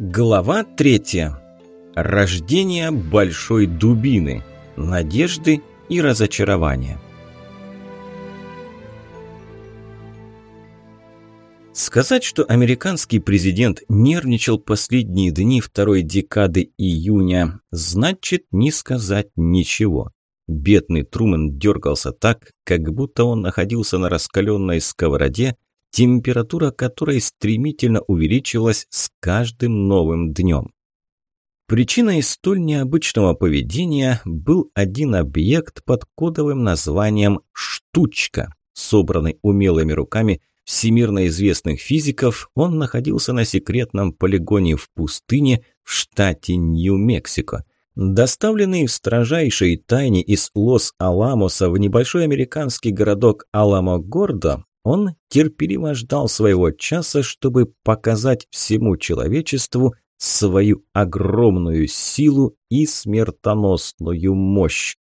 Глава 3. Рождение большой дубины. Надежды и разочарования. Сказать, что американский президент нервничал последние дни второй декады июня, значит не сказать ничего. Бедный Трумэн дергался так, как будто он находился на раскаленной сковороде, температура которой стремительно увеличилась с каждым новым днем. Причиной столь необычного поведения был один объект под кодовым названием «штучка». Собранный умелыми руками всемирно известных физиков, он находился на секретном полигоне в пустыне в штате Нью-Мексико. Доставленный в строжайшей тайне из Лос-Аламоса в небольшой американский городок Аламо-Гордо, он терпеливо ждал своего часа, чтобы показать всему человечеству свою огромную силу и смертоносную мощь.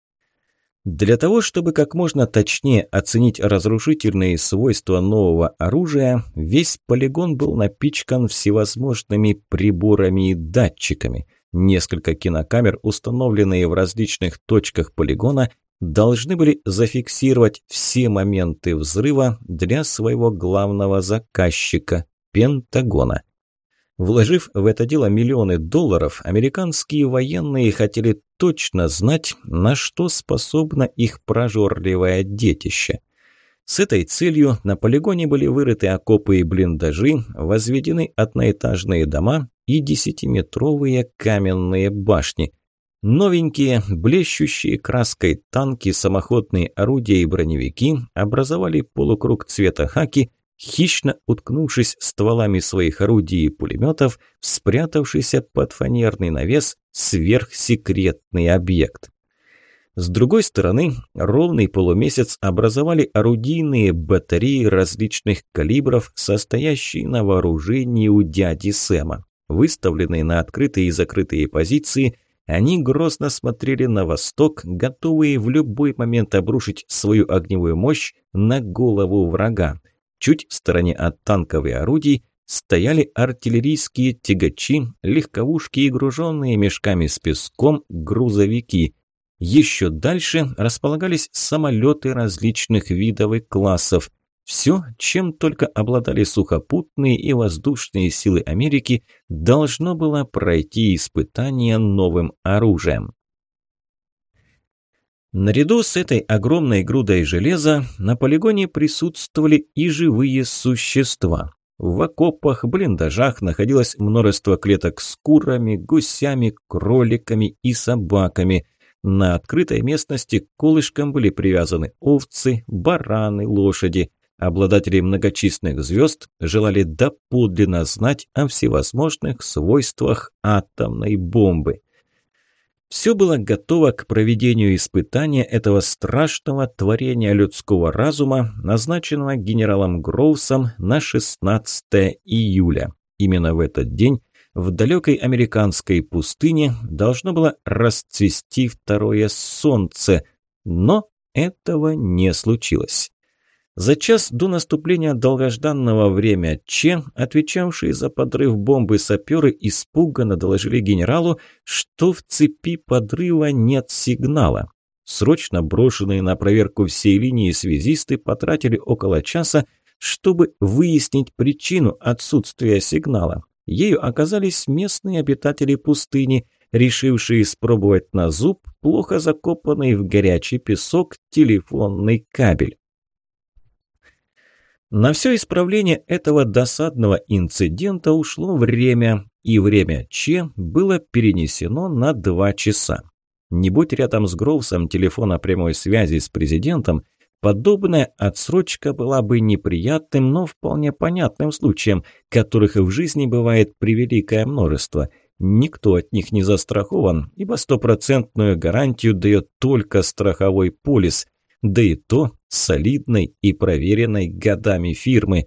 Для того, чтобы как можно точнее оценить разрушительные свойства нового оружия, весь полигон был напичкан всевозможными приборами и датчиками. Несколько кинокамер, установленные в различных точках полигона, должны были зафиксировать все моменты взрыва для своего главного заказчика – Пентагона. Вложив в это дело миллионы долларов, американские военные хотели точно знать, на что способно их прожорливое детище. С этой целью на полигоне были вырыты окопы и блиндажи, возведены одноэтажные дома и десятиметровые каменные башни – Новенькие, блещущие краской танки, самоходные орудия и броневики образовали полукруг цвета хаки, хищно уткнувшись стволами своих орудий и пулеметов, спрятавшийся под фанерный навес сверхсекретный объект. С другой стороны, ровный полумесяц образовали орудийные батареи различных калибров, состоящие на вооружении у дяди Сэма, выставленные на открытые и закрытые позиции – они грозно смотрели на восток, готовые в любой момент обрушить свою огневую мощь на голову врага. Чуть в стороне от танков и орудий стояли артиллерийские тягачи, легковушки и груженные мешками с песком грузовики. Еще дальше располагались самолеты различных видов и классов – все, чем только обладали сухопутные и воздушные силы Америки, должно было пройти испытание новым оружием. Наряду с этой огромной грудой железа на полигоне присутствовали и живые существа. В окопах, блиндажах находилось множество клеток с курами, гусями, кроликами и собаками. На открытой местности к колышкам были привязаны овцы, бараны, лошади – Обладатели многочисленных звезд желали доподлинно знать о всевозможных свойствах атомной бомбы. Все было готово к проведению испытания этого страшного творения людского разума, назначенного генералом Гроусом на 16 июля. Именно в этот день в далекой американской пустыне должно было расцвести второе солнце, но этого не случилось. За час до наступления долгожданного время Че, отвечавшие за подрыв бомбы саперы, испуганно доложили генералу, что в цепи подрыва нет сигнала. Срочно брошенные на проверку всей линии связисты потратили около часа, чтобы выяснить причину отсутствия сигнала. Ею оказались местные обитатели пустыни, решившие испробовать на зуб плохо закопанный в горячий песок телефонный кабель. На все исправление этого досадного инцидента ушло время, и время Че было перенесено на два часа. Не будь рядом с Гроусом телефона прямой связи с президентом, подобная отсрочка была бы неприятным, но вполне понятным случаем, которых в жизни бывает превеликое множество – Никто от них не застрахован, ибо стопроцентную гарантию дает только страховой полис, да и то солидной и проверенной годами фирмы.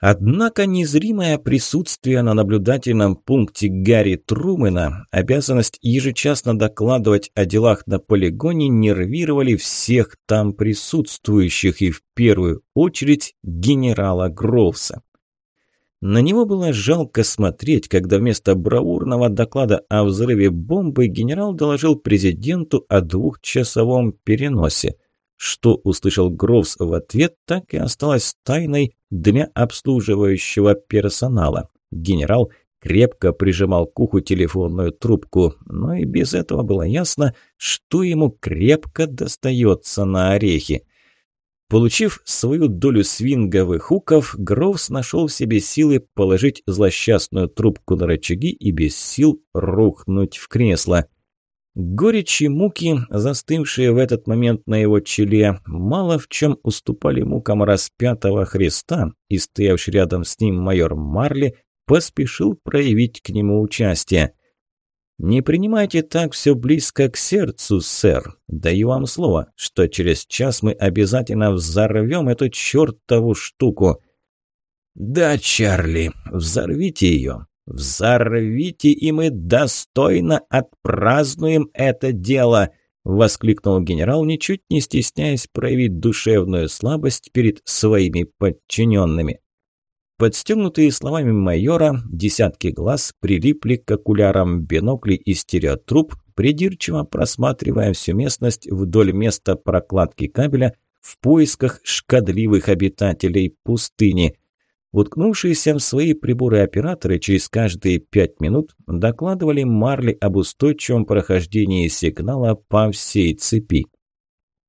Однако незримое присутствие на наблюдательном пункте Гарри Трумэна, обязанность ежечасно докладывать о делах на полигоне нервировали всех там присутствующих и в первую очередь генерала Гровса. На него было жалко смотреть, когда вместо браурного доклада о взрыве бомбы генерал доложил президенту о двухчасовом переносе – что услышал Гроувс в ответ, так и осталось тайной для обслуживающего персонала. Генерал крепко прижимал к уху телефонную трубку, но и без этого было ясно, что ему крепко достается на орехи. Получив свою долю свинговых уков, Гроувс нашел в себе силы положить злосчастную трубку на рычаги и без сил рухнуть в кресло. Горечи муки, застывшие в этот момент на его челе, мало в чем уступали мукам распятого Христа, и стоявший рядом с ним майор Марли поспешил проявить к нему участие. «Не принимайте так все близко к сердцу, сэр. Даю вам слово, что через час мы обязательно взорвем эту чертову штуку». «Да, Чарли, взорвите ее. «Взорвите, и мы достойно отпразднуем это дело!» — воскликнул генерал, ничуть не стесняясь проявить душевную слабость перед своими подчиненными. Подстегнутые словами майора, десятки глаз прилипли к окулярам бинокли и стереотруб, придирчиво просматривая всю местность вдоль места прокладки кабеля в поисках шкадливых обитателей пустыни – Уткнувшиеся в свои приборы операторы через каждые пять минут докладывали Марли об устойчивом прохождении сигнала по всей цепи.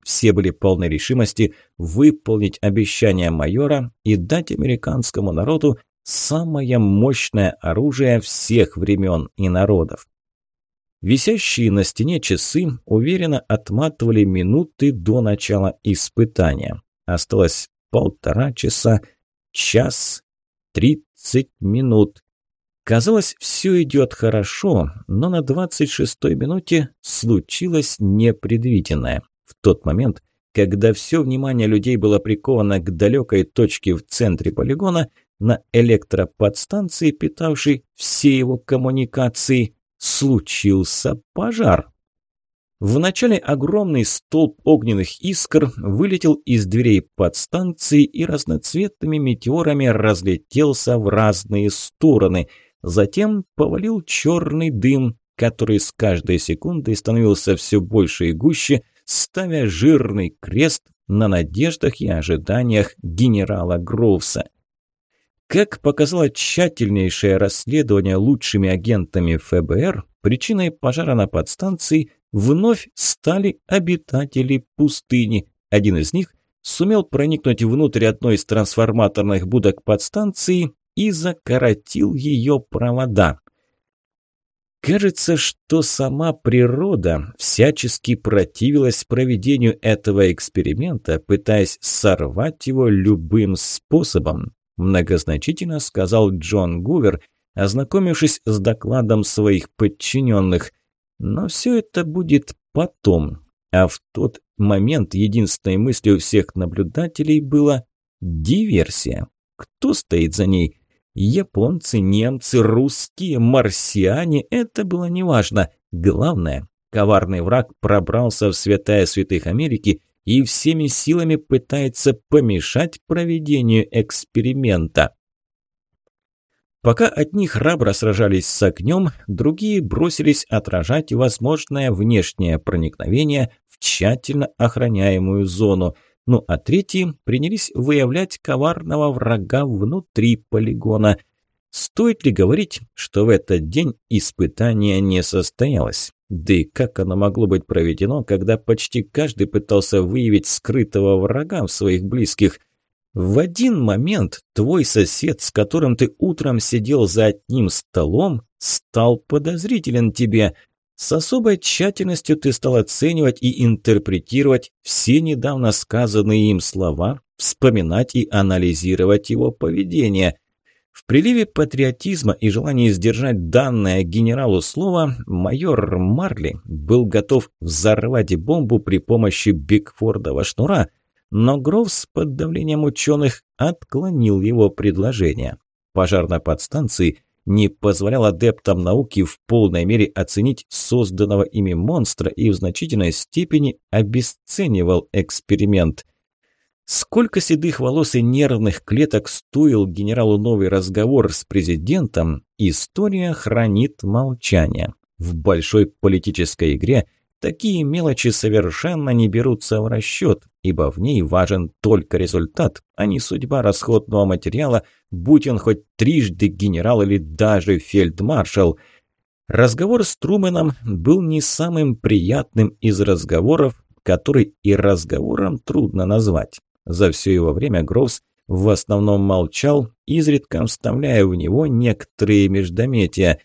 Все были полны решимости выполнить обещание майора и дать американскому народу самое мощное оружие всех времен и народов. Висящие на стене часы уверенно отматывали минуты до начала испытания. Осталось полтора часа – час, тридцать минут. Казалось, все идет хорошо, но на двадцать шестой минуте случилось непредвиденное. В тот момент, когда все внимание людей было приковано к далекой точке в центре полигона, на электроподстанции, питавшей все его коммуникации, случился пожар. Вначале огромный столб огненных искр вылетел из дверей подстанции и разноцветными метеорами разлетелся в разные стороны. Затем повалил черный дым, который с каждой секундой становился все больше и гуще, ставя жирный крест на надеждах и ожиданиях генерала Гроувса. Как показало тщательнейшее расследование лучшими агентами ФБР, причиной пожара на подстанции вновь стали обитатели пустыни. Один из них сумел проникнуть внутрь одной из трансформаторных будок подстанции и закоротил ее провода. Кажется, что сама природа всячески противилась проведению этого эксперимента, пытаясь сорвать его любым способом многозначительно сказал Джон Гувер, ознакомившись с докладом своих подчиненных. Но все это будет потом. А в тот момент единственной мыслью всех наблюдателей было диверсия. Кто стоит за ней? Японцы, немцы, русские, марсиане – это было неважно. Главное, коварный враг пробрался в святая святых Америки и всеми силами пытается помешать проведению эксперимента. Пока одни храбро сражались с огнем, другие бросились отражать возможное внешнее проникновение в тщательно охраняемую зону, ну а третьи принялись выявлять коварного врага внутри полигона. Стоит ли говорить, что в этот день испытание не состоялось? Да и как оно могло быть проведено, когда почти каждый пытался выявить скрытого врага в своих близких? В один момент твой сосед, с которым ты утром сидел за одним столом, стал подозрителен тебе. С особой тщательностью ты стал оценивать и интерпретировать все недавно сказанные им слова, вспоминать и анализировать его поведение – в приливе патриотизма и желании сдержать данное генералу слово, майор Марли был готов взорвать бомбу при помощи Бигфордова шнура, но Гроувс под давлением ученых отклонил его предложение. Пожар на подстанции не позволял адептам науки в полной мере оценить созданного ими монстра и в значительной степени обесценивал эксперимент. Сколько седых волос и нервных клеток стоил генералу новый разговор с президентом, история хранит молчание. В большой политической игре такие мелочи совершенно не берутся в расчет, ибо в ней важен только результат, а не судьба расходного материала, будь он хоть трижды генерал или даже фельдмаршал. Разговор с Труменом был не самым приятным из разговоров, который и разговором трудно назвать. За все его время Гроус в основном молчал, изредка вставляя в него некоторые междометия.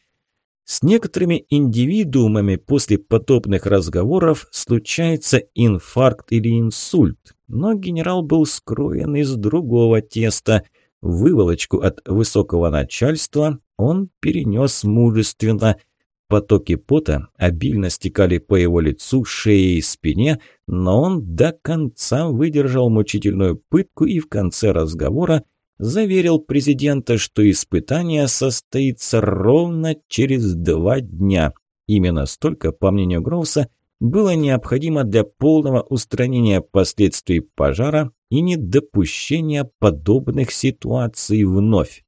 С некоторыми индивидуумами после потопных разговоров случается инфаркт или инсульт, но генерал был скроен из другого теста. Выволочку от высокого начальства он перенес мужественно – Потоки пота обильно стекали по его лицу, шее и спине, но он до конца выдержал мучительную пытку и в конце разговора заверил президента, что испытание состоится ровно через два дня. Именно столько, по мнению Гроуса, было необходимо для полного устранения последствий пожара и недопущения подобных ситуаций вновь.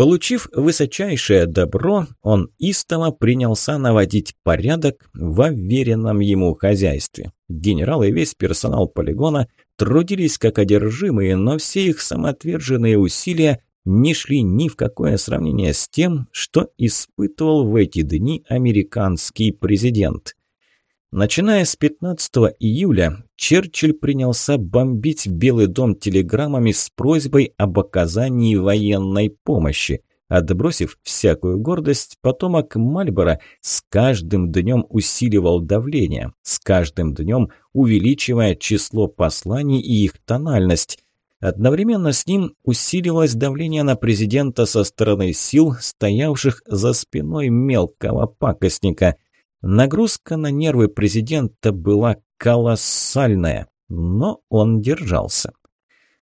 Получив высочайшее добро, он истово принялся наводить порядок в уверенном ему хозяйстве. Генерал и весь персонал полигона трудились как одержимые, но все их самоотверженные усилия не шли ни в какое сравнение с тем, что испытывал в эти дни американский президент. Начиная с 15 июля Черчилль принялся бомбить Белый дом телеграммами с просьбой об оказании военной помощи. Отбросив всякую гордость, потомок Мальборо с каждым днем усиливал давление, с каждым днем увеличивая число посланий и их тональность. Одновременно с ним усилилось давление на президента со стороны сил, стоявших за спиной мелкого пакостника – Нагрузка на нервы президента была колоссальная, но он держался.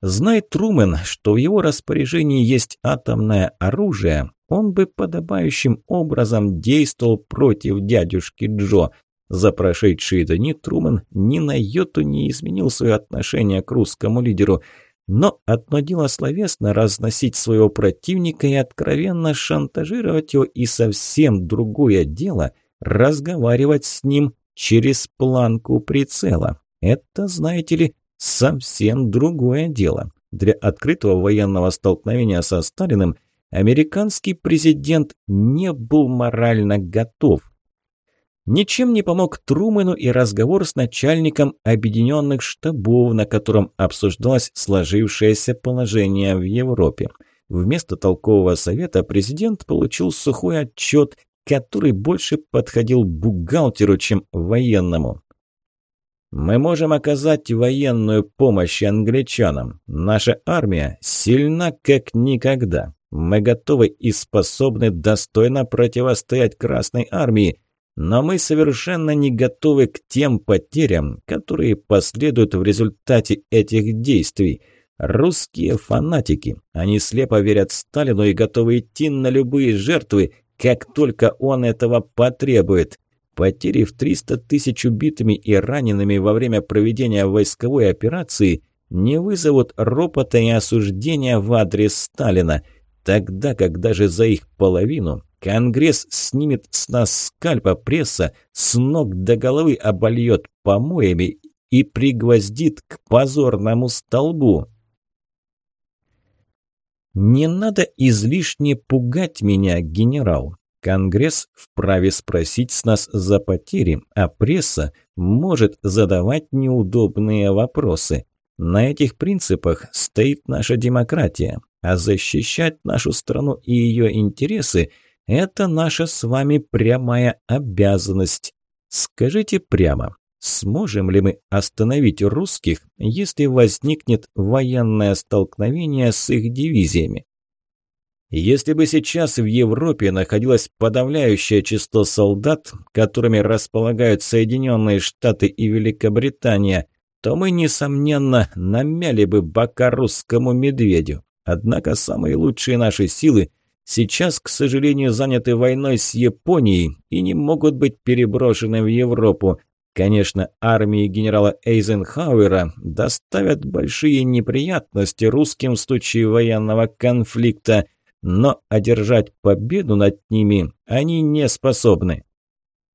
Зная Трумен, что в его распоряжении есть атомное оружие, он бы подобающим образом действовал против дядюшки Джо. За прошедшие дни Трумен ни на йоту не изменил свое отношение к русскому лидеру. Но одно дело словесно разносить своего противника и откровенно шантажировать его, и совсем другое дело – разговаривать с ним через планку прицела. Это, знаете ли, совсем другое дело. Для открытого военного столкновения со Сталиным американский президент не был морально готов. Ничем не помог Трумэну и разговор с начальником объединенных штабов, на котором обсуждалось сложившееся положение в Европе. Вместо толкового совета президент получил сухой отчет, который больше подходил бухгалтеру, чем военному. Мы можем оказать военную помощь англичанам. Наша армия сильна как никогда. Мы готовы и способны достойно противостоять Красной армии, но мы совершенно не готовы к тем потерям, которые последуют в результате этих действий. Русские фанатики. Они слепо верят Сталину и готовы идти на любые жертвы, как только он этого потребует. Потери в 300 тысяч убитыми и ранеными во время проведения войсковой операции не вызовут ропота и осуждения в адрес Сталина, тогда как даже за их половину Конгресс снимет с нас скальпа пресса, с ног до головы обольет помоями и пригвоздит к позорному столбу. Не надо излишне пугать меня, генерал. Конгресс вправе спросить с нас за потери, а пресса может задавать неудобные вопросы. На этих принципах стоит наша демократия, а защищать нашу страну и ее интересы – это наша с вами прямая обязанность. Скажите прямо, Сможем ли мы остановить русских, если возникнет военное столкновение с их дивизиями? Если бы сейчас в Европе находилось подавляющее число солдат, которыми располагают Соединенные Штаты и Великобритания, то мы, несомненно, намяли бы бока русскому медведю. Однако самые лучшие наши силы сейчас, к сожалению, заняты войной с Японией и не могут быть переброшены в Европу – Конечно, армии генерала Эйзенхауэра доставят большие неприятности русским в случае военного конфликта, но одержать победу над ними они не способны.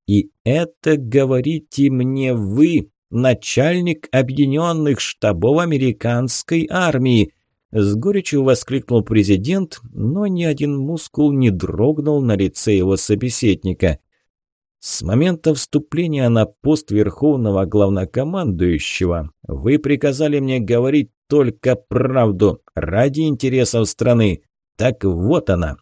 И это говорите мне вы, начальник объединенных штабов американской армии, с горечью воскликнул президент, но ни один мускул не дрогнул на лице его собеседника. С момента вступления на пост верховного главнокомандующего вы приказали мне говорить только правду ради интересов страны. Так вот она.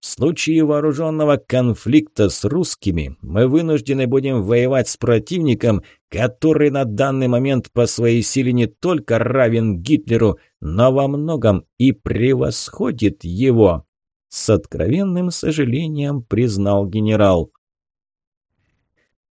В случае вооруженного конфликта с русскими мы вынуждены будем воевать с противником, который на данный момент по своей силе не только равен Гитлеру, но во многом и превосходит его. С откровенным сожалением признал генерал.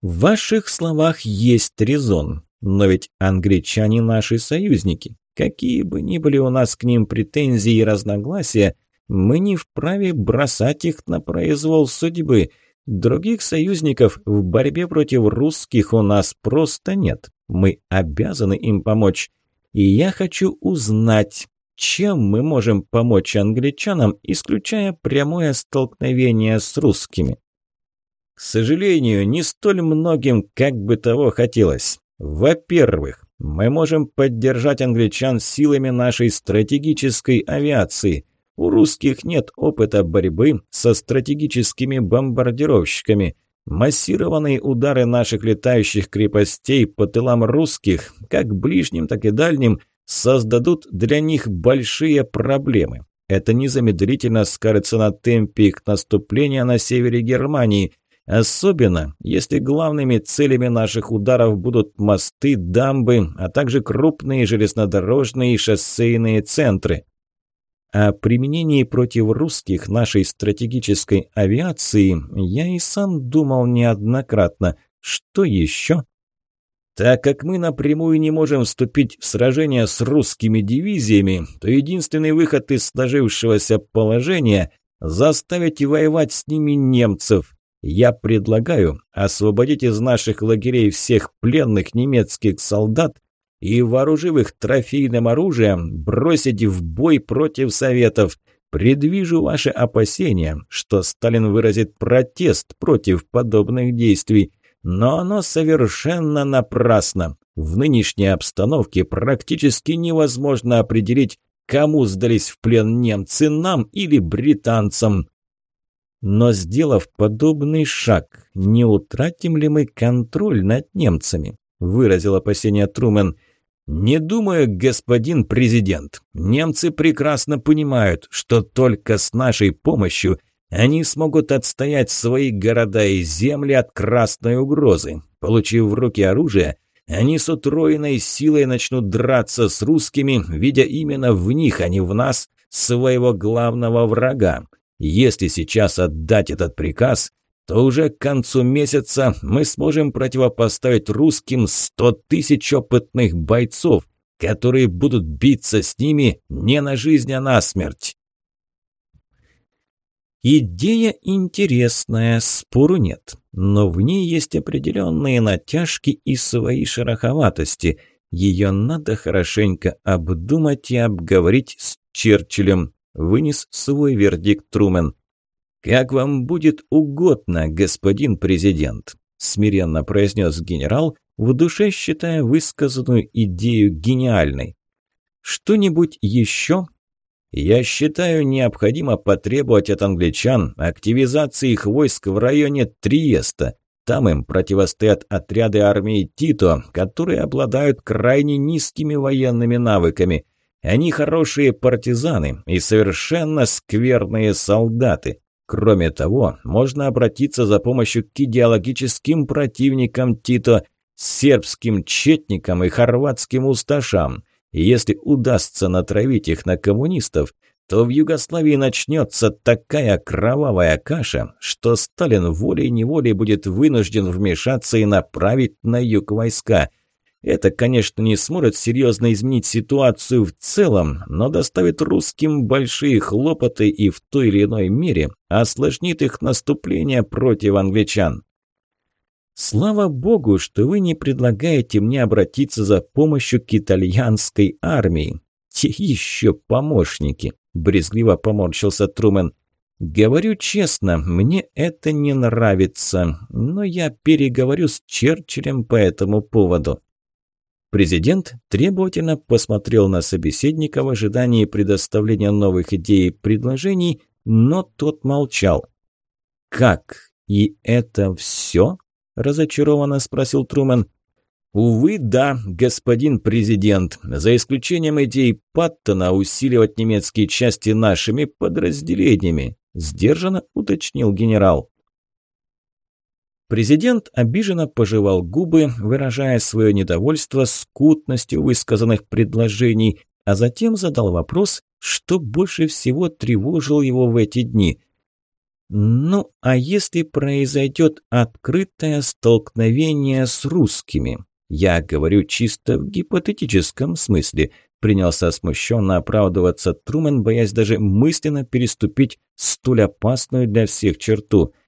В ваших словах есть резон, но ведь англичане наши союзники. Какие бы ни были у нас к ним претензии и разногласия, мы не вправе бросать их на произвол судьбы. Других союзников в борьбе против русских у нас просто нет. Мы обязаны им помочь. И я хочу узнать, чем мы можем помочь англичанам, исключая прямое столкновение с русскими. К сожалению, не столь многим, как бы того хотелось. Во-первых, мы можем поддержать англичан силами нашей стратегической авиации. У русских нет опыта борьбы со стратегическими бомбардировщиками. Массированные удары наших летающих крепостей по тылам русских, как ближним, так и дальним, создадут для них большие проблемы. Это незамедлительно скажется на темпе их наступления на севере Германии – Особенно, если главными целями наших ударов будут мосты, дамбы, а также крупные железнодорожные и шоссейные центры. О применении против русских нашей стратегической авиации я и сам думал неоднократно. Что еще? Так как мы напрямую не можем вступить в сражение с русскими дивизиями, то единственный выход из сложившегося положения – заставить воевать с ними немцев. Я предлагаю освободить из наших лагерей всех пленных немецких солдат и, вооружив их трофейным оружием, бросить в бой против Советов. Предвижу ваши опасения, что Сталин выразит протест против подобных действий, но оно совершенно напрасно. В нынешней обстановке практически невозможно определить, кому сдались в плен немцы, нам или британцам. Но сделав подобный шаг, не утратим ли мы контроль над немцами? Выразил опасение Трумен. «Не думаю, господин президент. Немцы прекрасно понимают, что только с нашей помощью они смогут отстоять свои города и земли от красной угрозы. Получив в руки оружие, они с утроенной силой начнут драться с русскими, видя именно в них, а не в нас, своего главного врага. Если сейчас отдать этот приказ, то уже к концу месяца мы сможем противопоставить русским 100 тысяч опытных бойцов, которые будут биться с ними не на жизнь, а на смерть. Идея интересная, спору нет, но в ней есть определенные натяжки и свои шероховатости. Ее надо хорошенько обдумать и обговорить с Черчиллем вынес свой вердикт Трумен. «Как вам будет угодно, господин президент», – смиренно произнес генерал, в душе считая высказанную идею гениальной. «Что-нибудь еще?» «Я считаю, необходимо потребовать от англичан активизации их войск в районе Триеста. Там им противостоят отряды армии Тито, которые обладают крайне низкими военными навыками». Они хорошие партизаны и совершенно скверные солдаты. Кроме того, можно обратиться за помощью к идеологическим противникам Тито, сербским четникам и хорватским усташам. И если удастся натравить их на коммунистов, то в Югославии начнется такая кровавая каша, что Сталин волей-неволей будет вынужден вмешаться и направить на юг войска – это, конечно, не сможет серьезно изменить ситуацию в целом, но доставит русским большие хлопоты и в той или иной мере осложнит их наступление против англичан. Слава богу, что вы не предлагаете мне обратиться за помощью к итальянской армии. Те еще помощники, брезгливо поморщился Трумен. Говорю честно, мне это не нравится, но я переговорю с Черчиллем по этому поводу. Президент требовательно посмотрел на собеседника в ожидании предоставления новых идей и предложений, но тот молчал. «Как? И это все?» – разочарованно спросил Трумэн. «Увы, да, господин президент. За исключением идей Паттона усиливать немецкие части нашими подразделениями», – сдержанно уточнил генерал. Президент обиженно пожевал губы, выражая свое недовольство скутностью высказанных предложений, а затем задал вопрос, что больше всего тревожил его в эти дни. «Ну, а если произойдет открытое столкновение с русскими?» «Я говорю чисто в гипотетическом смысле», – принялся смущенно оправдываться Трумен, боясь даже мысленно переступить столь опасную для всех черту –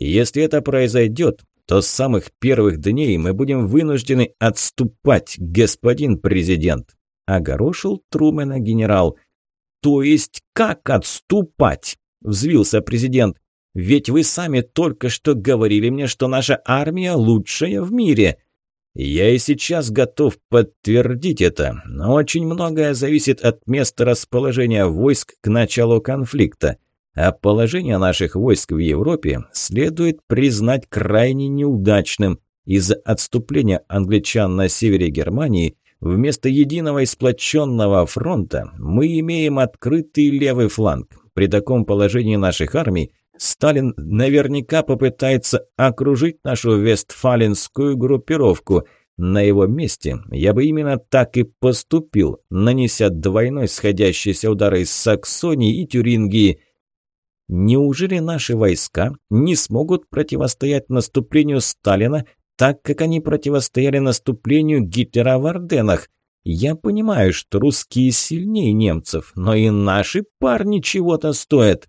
если это произойдет, то с самых первых дней мы будем вынуждены отступать, господин президент», – огорошил Трумена генерал. «То есть как отступать?» – взвился президент. «Ведь вы сами только что говорили мне, что наша армия лучшая в мире». «Я и сейчас готов подтвердить это, но очень многое зависит от места расположения войск к началу конфликта а положение наших войск в Европе следует признать крайне неудачным. Из-за отступления англичан на севере Германии вместо единого и сплоченного фронта мы имеем открытый левый фланг. При таком положении наших армий Сталин наверняка попытается окружить нашу вестфаленскую группировку. На его месте я бы именно так и поступил, нанеся двойной сходящийся удар из Саксонии и Тюрингии – Неужели наши войска не смогут противостоять наступлению Сталина, так как они противостояли наступлению Гитлера в Орденах? Я понимаю, что русские сильнее немцев, но и наши парни чего-то стоят.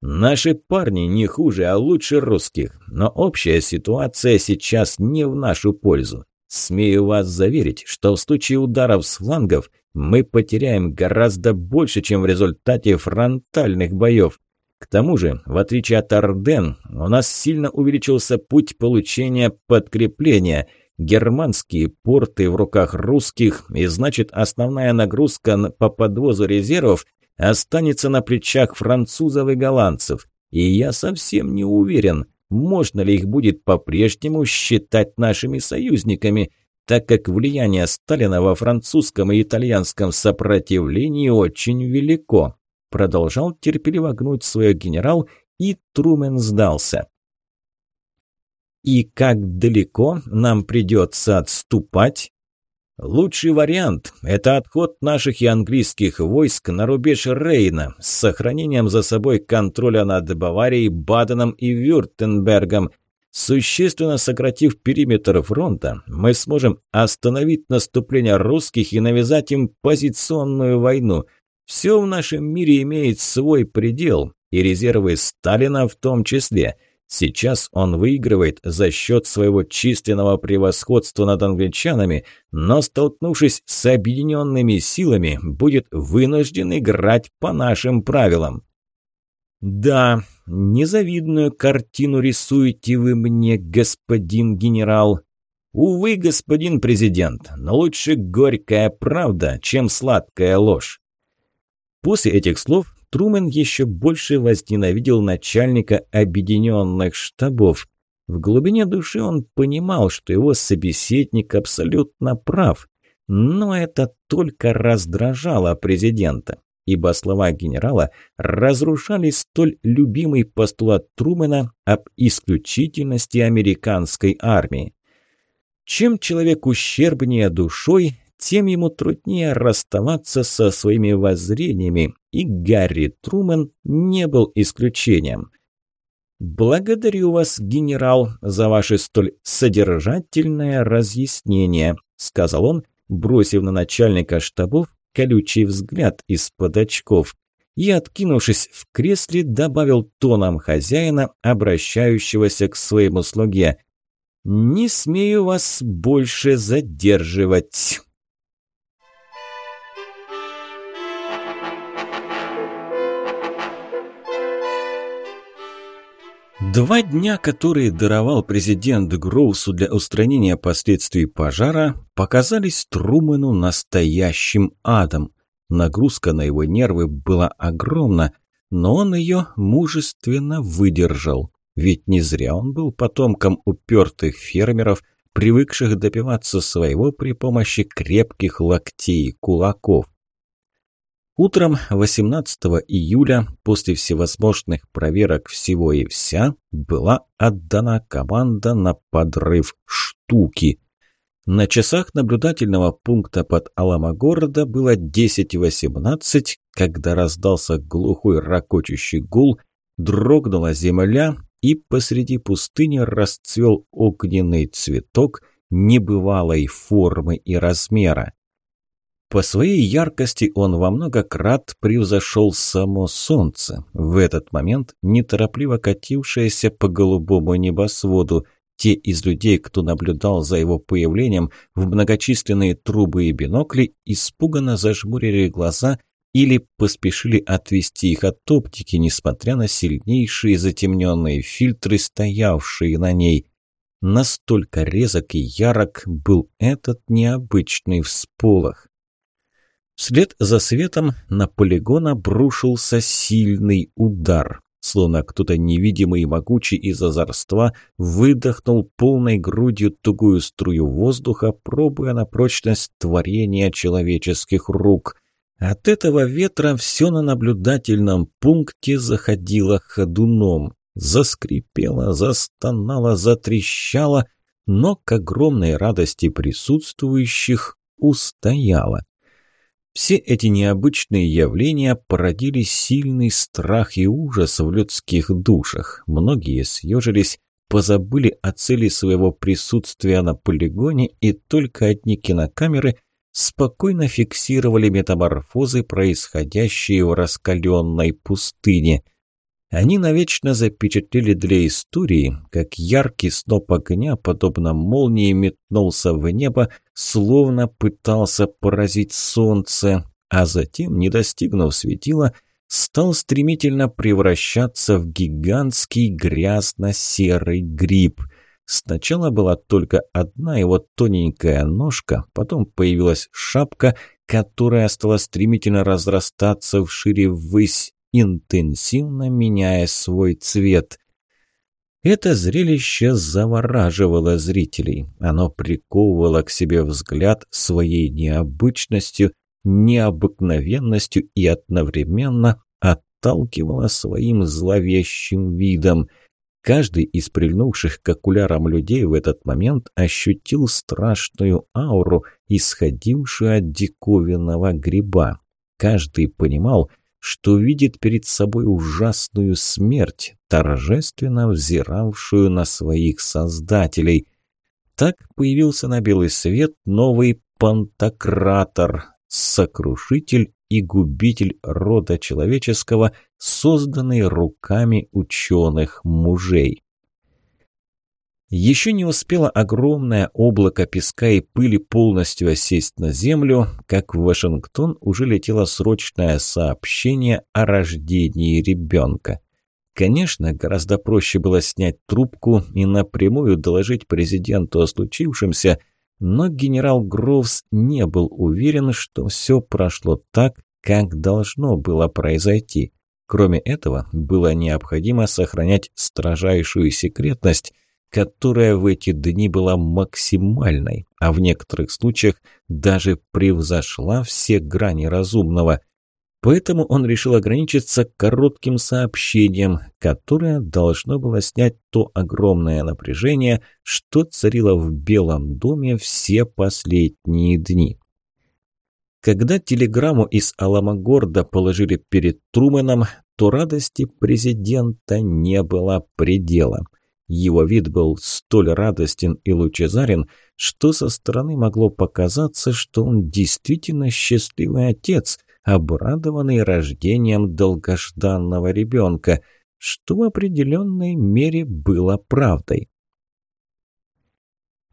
Наши парни не хуже, а лучше русских, но общая ситуация сейчас не в нашу пользу. Смею вас заверить, что в случае ударов с флангов мы потеряем гораздо больше, чем в результате фронтальных боев. К тому же, в отличие от Орден, у нас сильно увеличился путь получения подкрепления. Германские порты в руках русских, и значит основная нагрузка по подвозу резервов останется на плечах французов и голландцев. И я совсем не уверен, можно ли их будет по-прежнему считать нашими союзниками, так как влияние Сталина во французском и итальянском сопротивлении очень велико. Продолжал терпеливо гнуть свое генерал, и Трумен сдался. «И как далеко нам придется отступать?» Лучший вариант – это отход наших и английских войск на рубеж Рейна с сохранением за собой контроля над Баварией, Баденом и Вюртенбергом. Существенно сократив периметр фронта, мы сможем остановить наступление русских и навязать им позиционную войну – все в нашем мире имеет свой предел, и резервы Сталина в том числе. Сейчас он выигрывает за счет своего численного превосходства над англичанами, но, столкнувшись с объединенными силами, будет вынужден играть по нашим правилам. «Да, незавидную картину рисуете вы мне, господин генерал», «Увы, господин президент, но лучше горькая правда, чем сладкая ложь. После этих слов Трумен еще больше возненавидел начальника объединенных штабов. В глубине души он понимал, что его собеседник абсолютно прав. Но это только раздражало президента, ибо слова генерала разрушали столь любимый постулат Трумена об исключительности американской армии. Чем человек ущербнее душой, тем ему труднее расставаться со своими воззрениями, и Гарри Трумэн не был исключением. «Благодарю вас, генерал, за ваше столь содержательное разъяснение», сказал он, бросив на начальника штабов колючий взгляд из-под очков и, откинувшись в кресле, добавил тоном хозяина, обращающегося к своему слуге. «Не смею вас больше задерживать». Два дня, которые даровал президент Гроусу для устранения последствий пожара, показались Трумэну настоящим адом. Нагрузка на его нервы была огромна, но он ее мужественно выдержал. Ведь не зря он был потомком упертых фермеров, привыкших добиваться своего при помощи крепких локтей и кулаков. Утром 18 июля, после всевозможных проверок всего и вся, была отдана команда на подрыв штуки. На часах наблюдательного пункта под Аламогорода было 10.18, когда раздался глухой ракочущий гул, дрогнула земля, и посреди пустыни расцвел огненный цветок небывалой формы и размера. По своей яркости он во много крат превзошел само солнце, в этот момент неторопливо катившееся по голубому небосводу. Те из людей, кто наблюдал за его появлением в многочисленные трубы и бинокли, испуганно зажмурили глаза или поспешили отвести их от оптики, несмотря на сильнейшие затемненные фильтры, стоявшие на ней. Настолько резок и ярок был этот необычный всполох. Вслед за светом на полигон обрушился сильный удар. Словно кто-то невидимый и могучий из озорства выдохнул полной грудью тугую струю воздуха, пробуя на прочность творения человеческих рук. От этого ветра все на наблюдательном пункте заходило ходуном. Заскрипело, застонало, затрещало, но к огромной радости присутствующих устояло. Все эти необычные явления породили сильный страх и ужас в людских душах. Многие съежились, позабыли о цели своего присутствия на полигоне и только одни кинокамеры спокойно фиксировали метаморфозы, происходящие в раскаленной пустыне – они навечно запечатлели для истории, как яркий сноп огня, подобно молнии, метнулся в небо, словно пытался поразить солнце, а затем, не достигнув светила, стал стремительно превращаться в гигантский грязно-серый гриб. Сначала была только одна его тоненькая ножка, потом появилась шапка, которая стала стремительно разрастаться вшире ввысь, интенсивно меняя свой цвет. Это зрелище завораживало зрителей. Оно приковывало к себе взгляд своей необычностью, необыкновенностью и одновременно отталкивало своим зловещим видом. Каждый из прильнувших к окулярам людей в этот момент ощутил страшную ауру, исходившую от диковинного гриба. Каждый понимал, что видит перед собой ужасную смерть, торжественно взиравшую на своих создателей. Так появился на белый свет новый пантократор, сокрушитель и губитель рода человеческого, созданный руками ученых мужей. Еще не успело огромное облако песка и пыли полностью осесть на землю, как в Вашингтон уже летело срочное сообщение о рождении ребенка. Конечно, гораздо проще было снять трубку и напрямую доложить президенту о случившемся, но генерал Гровс не был уверен, что все прошло так, как должно было произойти. Кроме этого, было необходимо сохранять строжайшую секретность – которая в эти дни была максимальной, а в некоторых случаях даже превзошла все грани разумного. Поэтому он решил ограничиться коротким сообщением, которое должно было снять то огромное напряжение, что царило в Белом доме все последние дни. Когда телеграмму из Аламагорда положили перед Труменом, то радости президента не было предела – его вид был столь радостен и лучезарен, что со стороны могло показаться, что он действительно счастливый отец, обрадованный рождением долгожданного ребенка, что в определенной мере было правдой.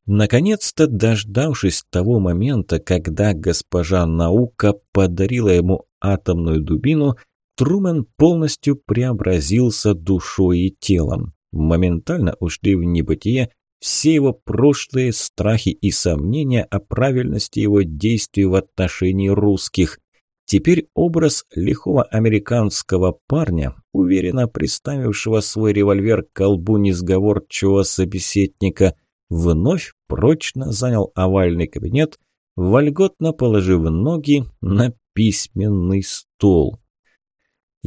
Наконец-то, дождавшись того момента, когда госпожа наука подарила ему атомную дубину, Трумен полностью преобразился душой и телом моментально ушли в небытие все его прошлые страхи и сомнения о правильности его действий в отношении русских. Теперь образ лихого американского парня, уверенно приставившего свой револьвер к колбу несговорчивого собеседника, вновь прочно занял овальный кабинет, вольготно положив ноги на письменный стол.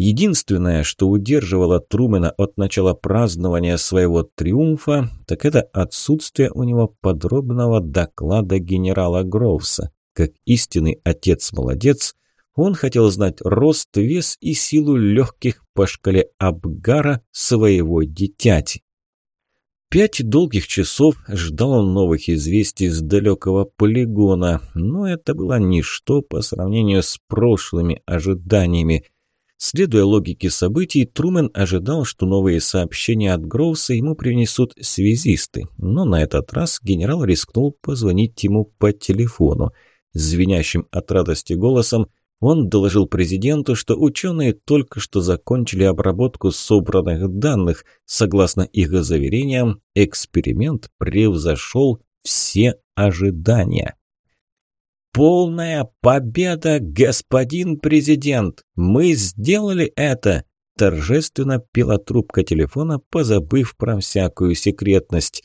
Единственное, что удерживало Трумена от начала празднования своего триумфа, так это отсутствие у него подробного доклада генерала Гроувса. Как истинный отец-молодец, он хотел знать рост, вес и силу легких по шкале Абгара своего дитяти. Пять долгих часов ждал он новых известий с далекого полигона, но это было ничто по сравнению с прошлыми ожиданиями – Следуя логике событий, Трумен ожидал, что новые сообщения от Гроуса ему принесут связисты, но на этот раз генерал рискнул позвонить ему по телефону. Звенящим от радости голосом он доложил президенту, что ученые только что закончили обработку собранных данных. Согласно их заверениям, эксперимент превзошел все ожидания полная победа, господин президент! Мы сделали это!» Торжественно пила трубка телефона, позабыв про всякую секретность.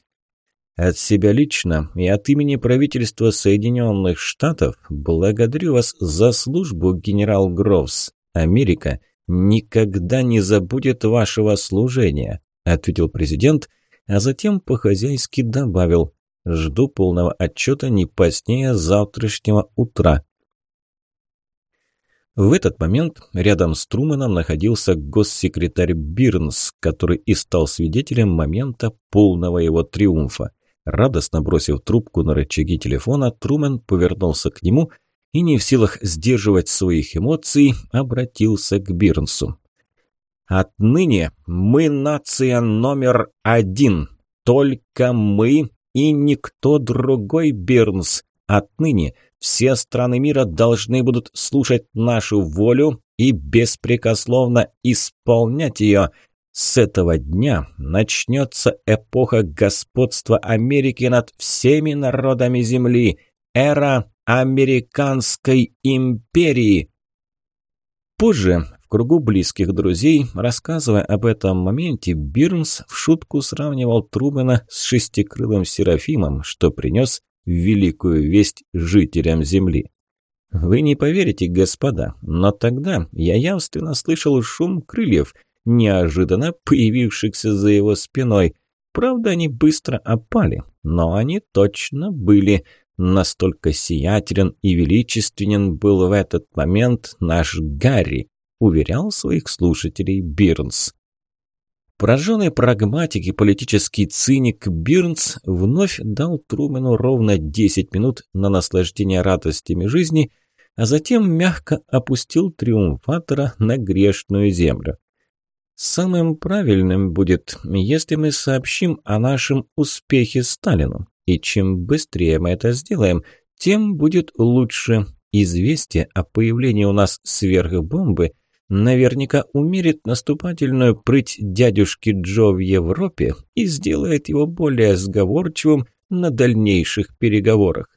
От себя лично и от имени правительства Соединенных Штатов благодарю вас за службу, генерал Гроувс. Америка никогда не забудет вашего служения, ответил президент, а затем по-хозяйски добавил Жду полного отчета не позднее завтрашнего утра. В этот момент рядом с Труманом находился госсекретарь Бирнс, который и стал свидетелем момента полного его триумфа. Радостно бросив трубку на рычаги телефона, Трумен повернулся к нему и, не в силах сдерживать своих эмоций, обратился к Бирнсу. «Отныне мы нация номер один. Только мы и никто другой, Бернс. Отныне все страны мира должны будут слушать нашу волю и беспрекословно исполнять ее. С этого дня начнется эпоха господства Америки над всеми народами Земли, эра Американской империи. Позже кругу близких друзей, рассказывая об этом моменте, Бирнс в шутку сравнивал Трубана с шестикрылым Серафимом, что принес великую весть жителям Земли. «Вы не поверите, господа, но тогда я явственно слышал шум крыльев, неожиданно появившихся за его спиной. Правда, они быстро опали, но они точно были». Настолько сиятелен и величественен был в этот момент наш Гарри уверял своих слушателей Бирнс. Пораженный прагматик и политический циник Бирнс вновь дал Трумену ровно 10 минут на наслаждение радостями жизни, а затем мягко опустил триумфатора на грешную землю. Самым правильным будет, если мы сообщим о нашем успехе Сталину. И чем быстрее мы это сделаем, тем будет лучше. Известие о появлении у нас сверхбомбы наверняка умерит наступательную прыть дядюшки Джо в Европе и сделает его более сговорчивым на дальнейших переговорах.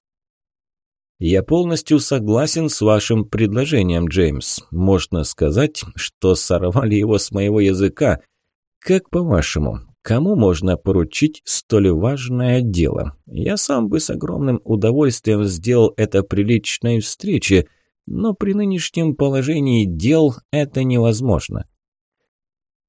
«Я полностью согласен с вашим предложением, Джеймс. Можно сказать, что сорвали его с моего языка. Как по-вашему, кому можно поручить столь важное дело? Я сам бы с огромным удовольствием сделал это при личной встрече, но при нынешнем положении дел это невозможно.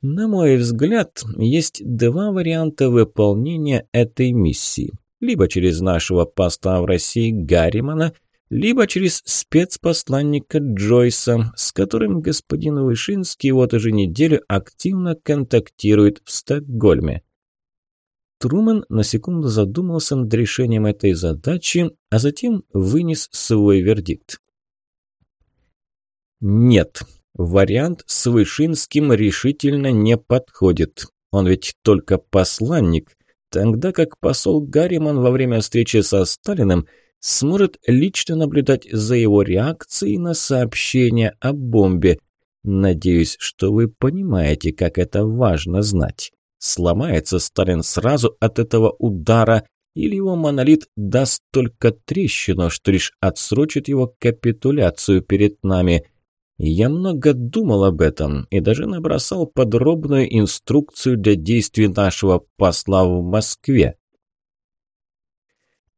На мой взгляд, есть два варианта выполнения этой миссии. Либо через нашего поста в России Гарримана, либо через спецпосланника Джойса, с которым господин Вышинский вот уже неделю активно контактирует в Стокгольме. Трумэн на секунду задумался над решением этой задачи, а затем вынес свой вердикт. Нет, вариант с Вышинским решительно не подходит. Он ведь только посланник, тогда как посол Гарриман во время встречи со Сталиным сможет лично наблюдать за его реакцией на сообщение о бомбе. Надеюсь, что вы понимаете, как это важно знать. Сломается Сталин сразу от этого удара, или его монолит даст только трещину, а что лишь отсрочит его капитуляцию перед нами – я много думал об этом и даже набросал подробную инструкцию для действий нашего посла в Москве.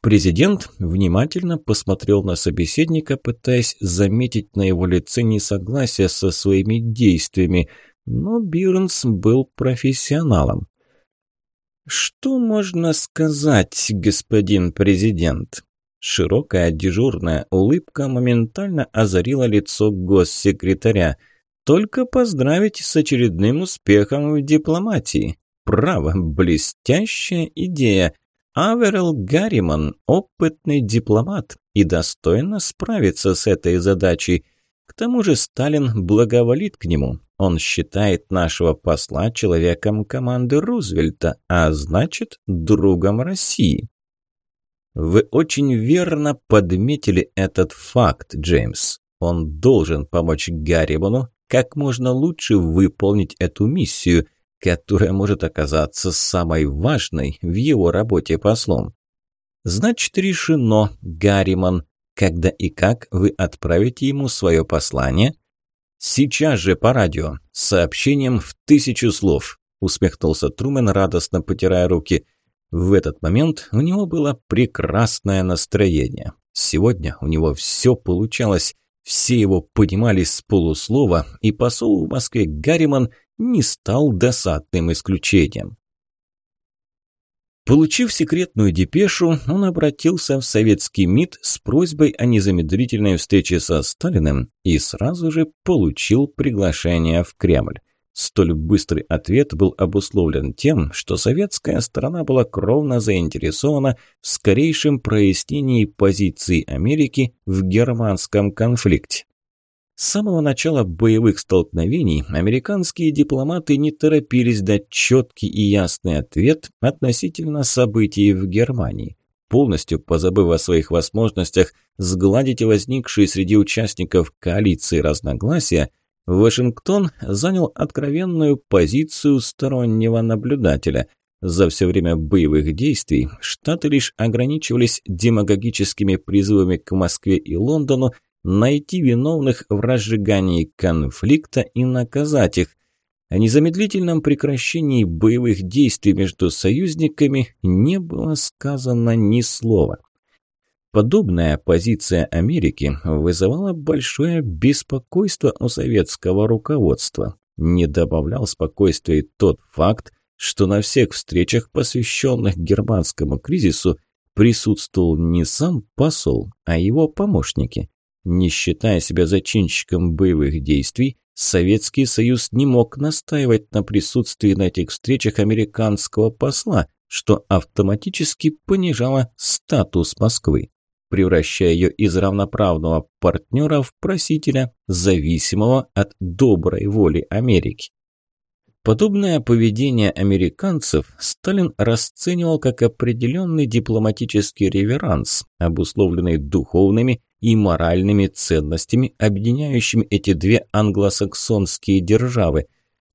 Президент внимательно посмотрел на собеседника, пытаясь заметить на его лице несогласие со своими действиями, но Бирнс был профессионалом. «Что можно сказать, господин президент?» Широкая дежурная улыбка моментально озарила лицо госсекретаря. «Только поздравить с очередным успехом в дипломатии. Право, блестящая идея. Аверел Гарриман – опытный дипломат и достойно справится с этой задачей. К тому же Сталин благоволит к нему. Он считает нашего посла человеком команды Рузвельта, а значит, другом России». Вы очень верно подметили этот факт, Джеймс. Он должен помочь Гаррибану как можно лучше выполнить эту миссию, которая может оказаться самой важной в его работе послом. Значит, решено, Гарриман, когда и как вы отправите ему свое послание? Сейчас же по радио, сообщением в тысячу слов, усмехнулся Трумен, радостно потирая руки – в этот момент у него было прекрасное настроение. Сегодня у него все получалось, все его понимали с полуслова, и посол в Москве Гарриман не стал досадным исключением. Получив секретную депешу, он обратился в советский МИД с просьбой о незамедлительной встрече со Сталиным и сразу же получил приглашение в Кремль. Столь быстрый ответ был обусловлен тем, что советская сторона была кровно заинтересована в скорейшем прояснении позиции Америки в германском конфликте. С самого начала боевых столкновений американские дипломаты не торопились дать четкий и ясный ответ относительно событий в Германии полностью позабыв о своих возможностях сгладить возникшие среди участников коалиции разногласия, Вашингтон занял откровенную позицию стороннего наблюдателя. За все время боевых действий Штаты лишь ограничивались демагогическими призывами к Москве и Лондону найти виновных в разжигании конфликта и наказать их. О незамедлительном прекращении боевых действий между союзниками не было сказано ни слова. Подобная позиция Америки вызывала большое беспокойство у советского руководства. Не добавлял спокойствия и тот факт, что на всех встречах, посвященных германскому кризису, присутствовал не сам посол, а его помощники. Не считая себя зачинщиком боевых действий, Советский Союз не мог настаивать на присутствии на этих встречах американского посла – что автоматически понижало статус Москвы превращая ее из равноправного партнера в просителя, зависимого от доброй воли Америки. Подобное поведение американцев Сталин расценивал как определенный дипломатический реверанс, обусловленный духовными и моральными ценностями, объединяющими эти две англосаксонские державы.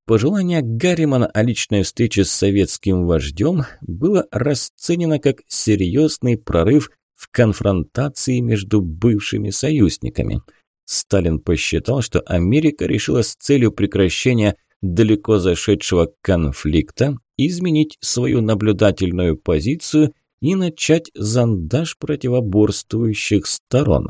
Пожелание Гарримана о личной встрече с советским вождем было расценено как серьезный прорыв в конфронтации между бывшими союзниками. Сталин посчитал, что Америка решила с целью прекращения далеко зашедшего конфликта изменить свою наблюдательную позицию и начать зондаж противоборствующих сторон.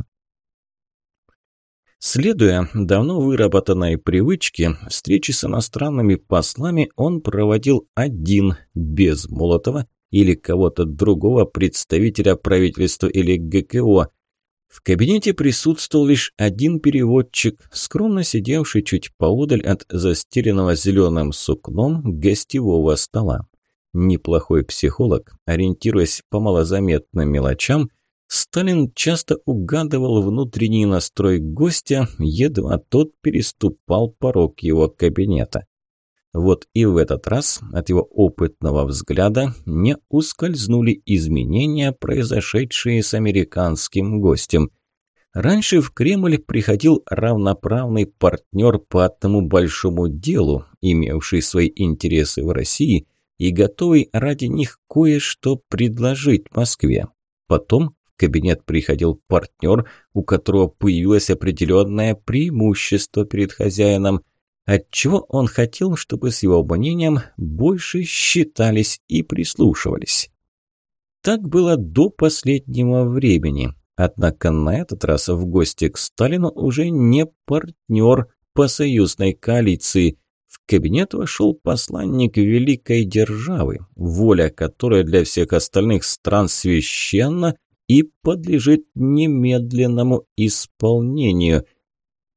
Следуя давно выработанной привычке, встречи с иностранными послами он проводил один, без Молотова, или кого-то другого представителя правительства или ГКО. В кабинете присутствовал лишь один переводчик, скромно сидевший чуть поодаль от застеленного зеленым сукном гостевого стола. Неплохой психолог, ориентируясь по малозаметным мелочам, Сталин часто угадывал внутренний настрой гостя, едва тот переступал порог его кабинета. Вот и в этот раз от его опытного взгляда не ускользнули изменения, произошедшие с американским гостем. Раньше в Кремль приходил равноправный партнер по одному большому делу, имевший свои интересы в России и готовый ради них кое-что предложить Москве. Потом в кабинет приходил партнер, у которого появилось определенное преимущество перед хозяином – отчего он хотел, чтобы с его мнением больше считались и прислушивались. Так было до последнего времени. Однако на этот раз в гости к Сталину уже не партнер по союзной коалиции. В кабинет вошел посланник великой державы, воля которой для всех остальных стран священна и подлежит немедленному исполнению –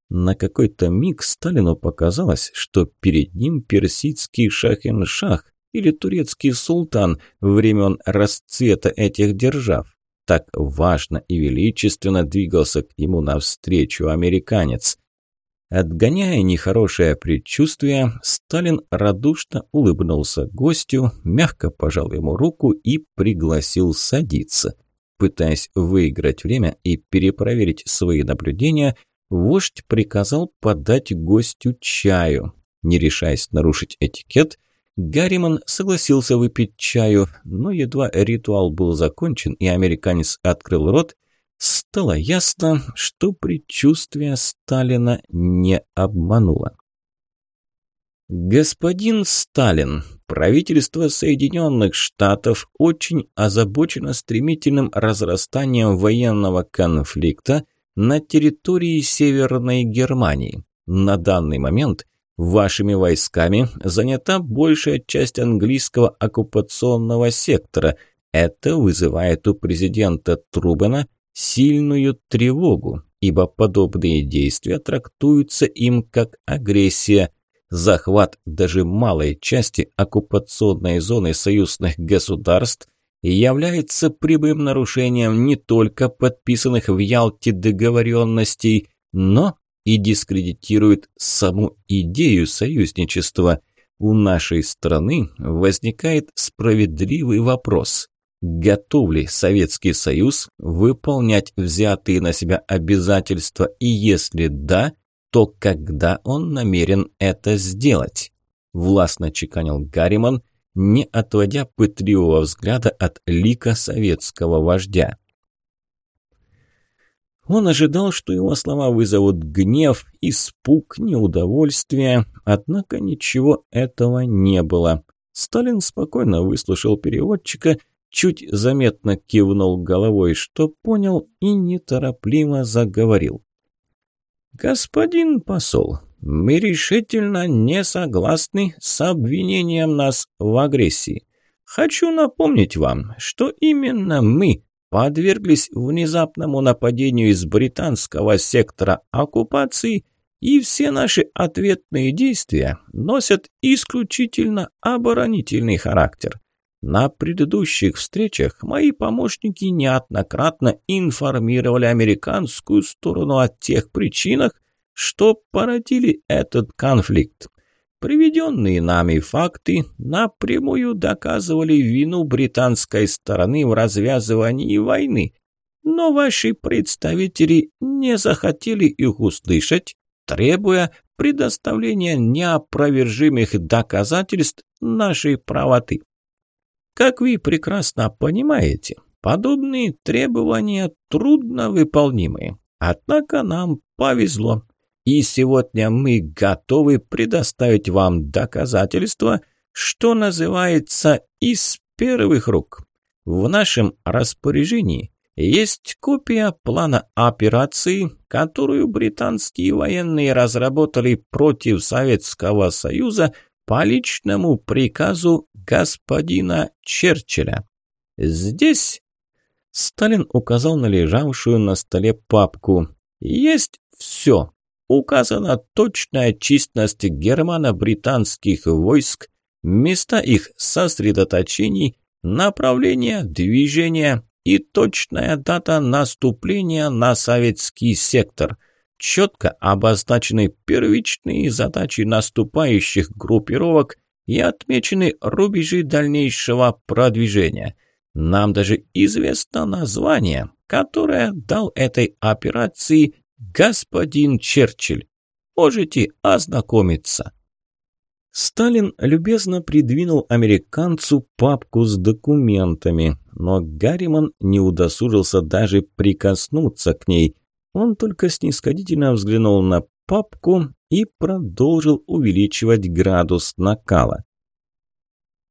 на какой-то миг Сталину показалось, что перед ним персидский шахин-шах или турецкий султан времен расцвета этих держав. Так важно и величественно двигался к нему навстречу американец. Отгоняя нехорошее предчувствие, Сталин радушно улыбнулся гостю, мягко пожал ему руку и пригласил садиться. Пытаясь выиграть время и перепроверить свои наблюдения, вождь приказал подать гостю чаю. Не решаясь нарушить этикет, Гарриман согласился выпить чаю, но едва ритуал был закончен и американец открыл рот, стало ясно, что предчувствие Сталина не обмануло. Господин Сталин, правительство Соединенных Штатов очень озабочено стремительным разрастанием военного конфликта – на территории Северной Германии. На данный момент вашими войсками занята большая часть английского оккупационного сектора. Это вызывает у президента Трубана сильную тревогу, ибо подобные действия трактуются им как агрессия. Захват даже малой части оккупационной зоны союзных государств – является прямым нарушением не только подписанных в Ялте договоренностей, но и дискредитирует саму идею союзничества. У нашей страны возникает справедливый вопрос. Готов ли Советский Союз выполнять взятые на себя обязательства и если да, то когда он намерен это сделать? Властно чеканил Гарриман, не отводя пытливого взгляда от лика советского вождя. Он ожидал, что его слова вызовут гнев, испуг, неудовольствие, однако ничего этого не было. Сталин спокойно выслушал переводчика, чуть заметно кивнул головой, что понял, и неторопливо заговорил. «Господин посол, мы решительно не согласны с обвинением нас в агрессии. Хочу напомнить вам, что именно мы подверглись внезапному нападению из британского сектора оккупации, и все наши ответные действия носят исключительно оборонительный характер. На предыдущих встречах мои помощники неоднократно информировали американскую сторону о тех причинах, что породили этот конфликт. Приведенные нами факты напрямую доказывали вину британской стороны в развязывании войны, но ваши представители не захотели их услышать, требуя предоставления неопровержимых доказательств нашей правоты. Как вы прекрасно понимаете, подобные требования трудно выполнимы. Однако нам повезло. И сегодня мы готовы предоставить вам доказательства, что называется из первых рук. В нашем распоряжении есть копия плана операции, которую британские военные разработали против Советского Союза по личному приказу господина Черчилля. Здесь Сталин указал на лежавшую на столе папку. Есть все, Указана точная численность германо-британских войск, места их сосредоточений, направление движения и точная дата наступления на советский сектор. Четко обозначены первичные задачи наступающих группировок и отмечены рубежи дальнейшего продвижения. Нам даже известно название, которое дал этой операции господин Черчилль, можете ознакомиться». Сталин любезно придвинул американцу папку с документами, но Гарриман не удосужился даже прикоснуться к ней. Он только снисходительно взглянул на папку и продолжил увеличивать градус накала.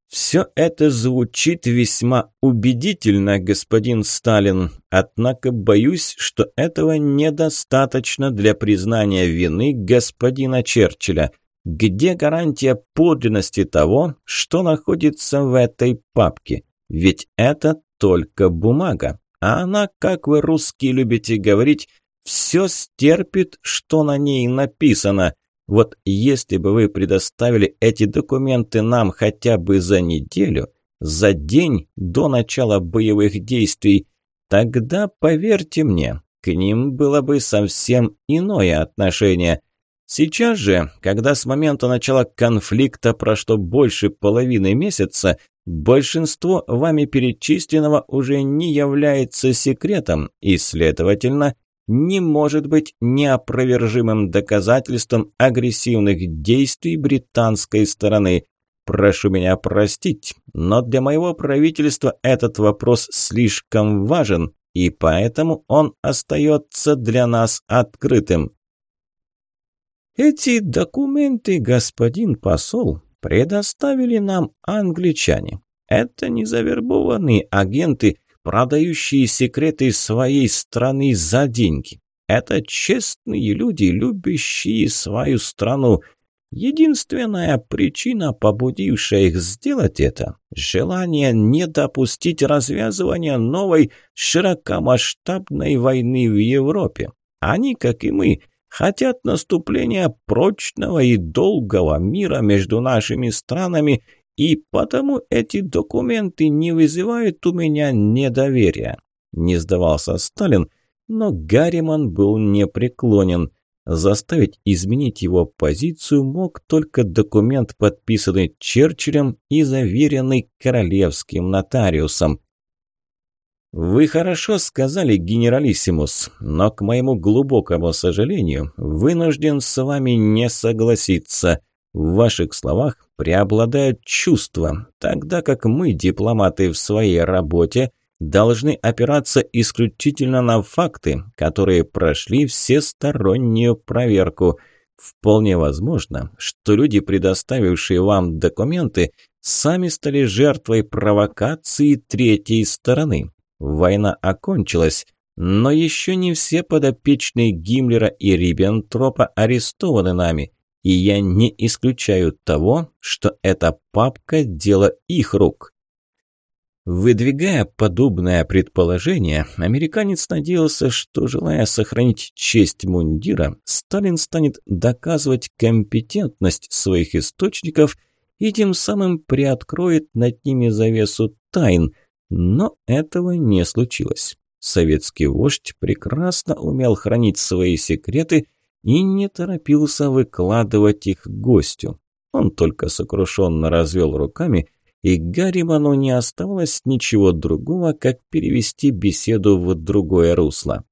Все это звучит весьма убедительно, господин Сталин, однако боюсь, что этого недостаточно для признания вины господина Черчилля. Где гарантия подлинности того, что находится в этой папке? Ведь это только бумага, а она, как вы русские любите говорить, все стерпит, что на ней написано – вот если бы вы предоставили эти документы нам хотя бы за неделю, за день до начала боевых действий, тогда, поверьте мне, к ним было бы совсем иное отношение. Сейчас же, когда с момента начала конфликта прошло больше половины месяца, большинство вами перечисленного уже не является секретом и, следовательно, не может быть неопровержимым доказательством агрессивных действий британской стороны. Прошу меня простить, но для моего правительства этот вопрос слишком важен, и поэтому он остается для нас открытым. Эти документы, господин посол, предоставили нам англичане. Это не завербованные агенты – продающие секреты своей страны за деньги. Это честные люди, любящие свою страну. Единственная причина, побудившая их сделать это – желание не допустить развязывания новой широкомасштабной войны в Европе. Они, как и мы, хотят наступления прочного и долгого мира между нашими странами – и потому эти документы не вызывают у меня недоверия. Не сдавался Сталин, но Гарриман был непреклонен. Заставить изменить его позицию мог только документ, подписанный Черчиллем и заверенный королевским нотариусом. «Вы хорошо сказали, генералиссимус, но, к моему глубокому сожалению, вынужден с вами не согласиться», в ваших словах преобладает чувство, тогда как мы, дипломаты, в своей работе должны опираться исключительно на факты, которые прошли всестороннюю проверку. Вполне возможно, что люди, предоставившие вам документы, сами стали жертвой провокации третьей стороны. Война окончилась, но еще не все подопечные Гиммлера и Риббентропа арестованы нами – и я не исключаю того, что эта папка – дело их рук. Выдвигая подобное предположение, американец надеялся, что, желая сохранить честь мундира, Сталин станет доказывать компетентность своих источников и тем самым приоткроет над ними завесу тайн, но этого не случилось. Советский вождь прекрасно умел хранить свои секреты – и не торопился выкладывать их гостю. Он только сокрушенно развел руками, и Гарриману не оставалось ничего другого, как перевести беседу в другое русло.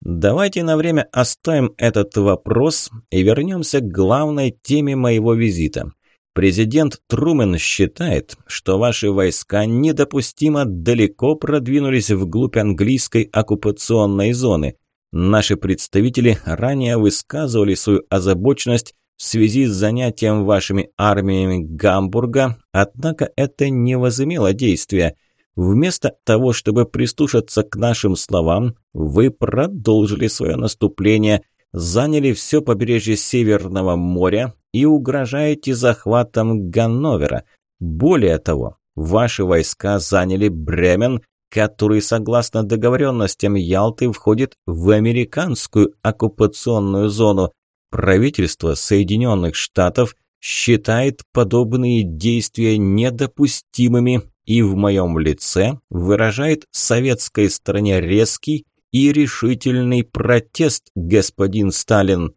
Давайте на время оставим этот вопрос и вернемся к главной теме моего визита. Президент Трумен считает, что ваши войска недопустимо далеко продвинулись вглубь английской оккупационной зоны. Наши представители ранее высказывали свою озабоченность в связи с занятием вашими армиями Гамбурга, однако это не возымело действия. Вместо того, чтобы прислушаться к нашим словам, вы продолжили свое наступление, заняли все побережье Северного моря и угрожаете захватом Ганновера. Более того, ваши войска заняли Бремен который, согласно договоренностям Ялты, входит в американскую оккупационную зону. Правительство Соединенных Штатов считает подобные действия недопустимыми и в моем лице выражает советской стране резкий и решительный протест, господин Сталин.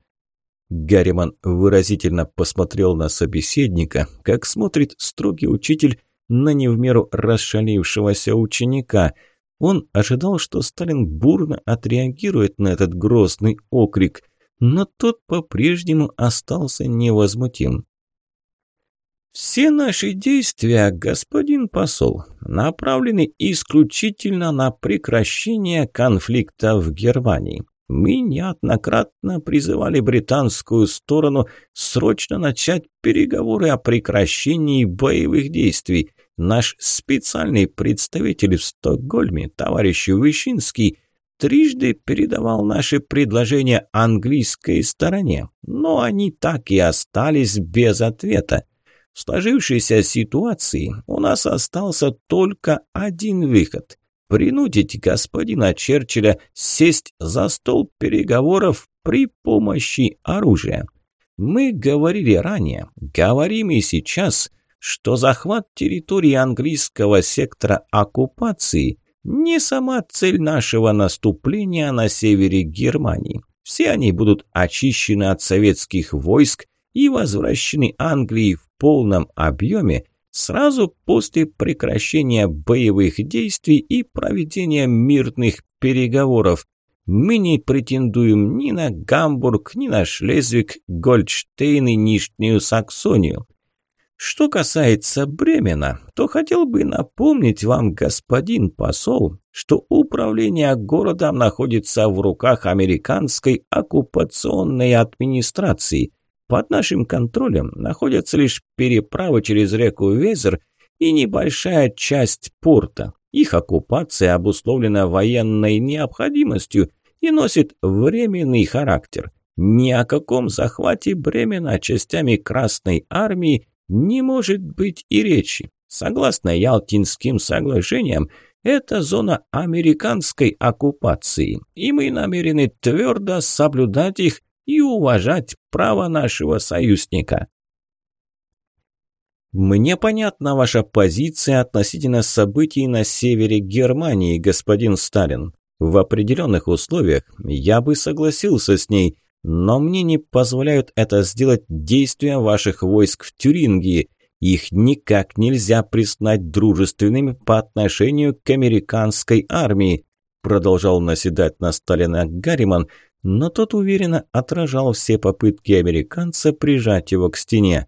Гарриман выразительно посмотрел на собеседника, как смотрит строгий учитель на наневмеру расшалившегося ученика. Он ожидал, что Сталин бурно отреагирует на этот грозный окрик, но тот по-прежнему остался невозмутим. «Все наши действия, господин посол, направлены исключительно на прекращение конфликта в Германии», мы неоднократно призывали британскую сторону срочно начать переговоры о прекращении боевых действий наш специальный представитель в Стокгольме, товарищ Вишинский, трижды передавал наши предложения английской стороне, но они так и остались без ответа. В сложившейся ситуации у нас остался только один выход – принудить господина Черчилля сесть за стол переговоров при помощи оружия. Мы говорили ранее, говорим и сейчас – что захват территории английского сектора оккупации не сама цель нашего наступления на севере Германии. Все они будут очищены от советских войск и возвращены Англии в полном объеме сразу после прекращения боевых действий и проведения мирных переговоров. Мы не претендуем ни на Гамбург, ни на Шлезвиг, Гольдштейн и Нижнюю Саксонию. Что касается Бремена, то хотел бы напомнить вам, господин посол, что управление городом находится в руках американской оккупационной администрации. Под нашим контролем находятся лишь переправы через реку Везер и небольшая часть порта. Их оккупация обусловлена военной необходимостью и носит временный характер. Ни о каком захвате Бремена частями Красной Армии не может быть и речи. Согласно Ялтинским соглашениям, это зона американской оккупации, и мы намерены твердо соблюдать их и уважать право нашего союзника. «Мне понятна ваша позиция относительно событий на севере Германии, господин Сталин. В определенных условиях я бы согласился с ней, но мне не позволяют это сделать действия ваших войск в Тюрингии. Их никак нельзя признать дружественными по отношению к американской армии», продолжал наседать на Сталина Гарриман, но тот уверенно отражал все попытки американца прижать его к стене.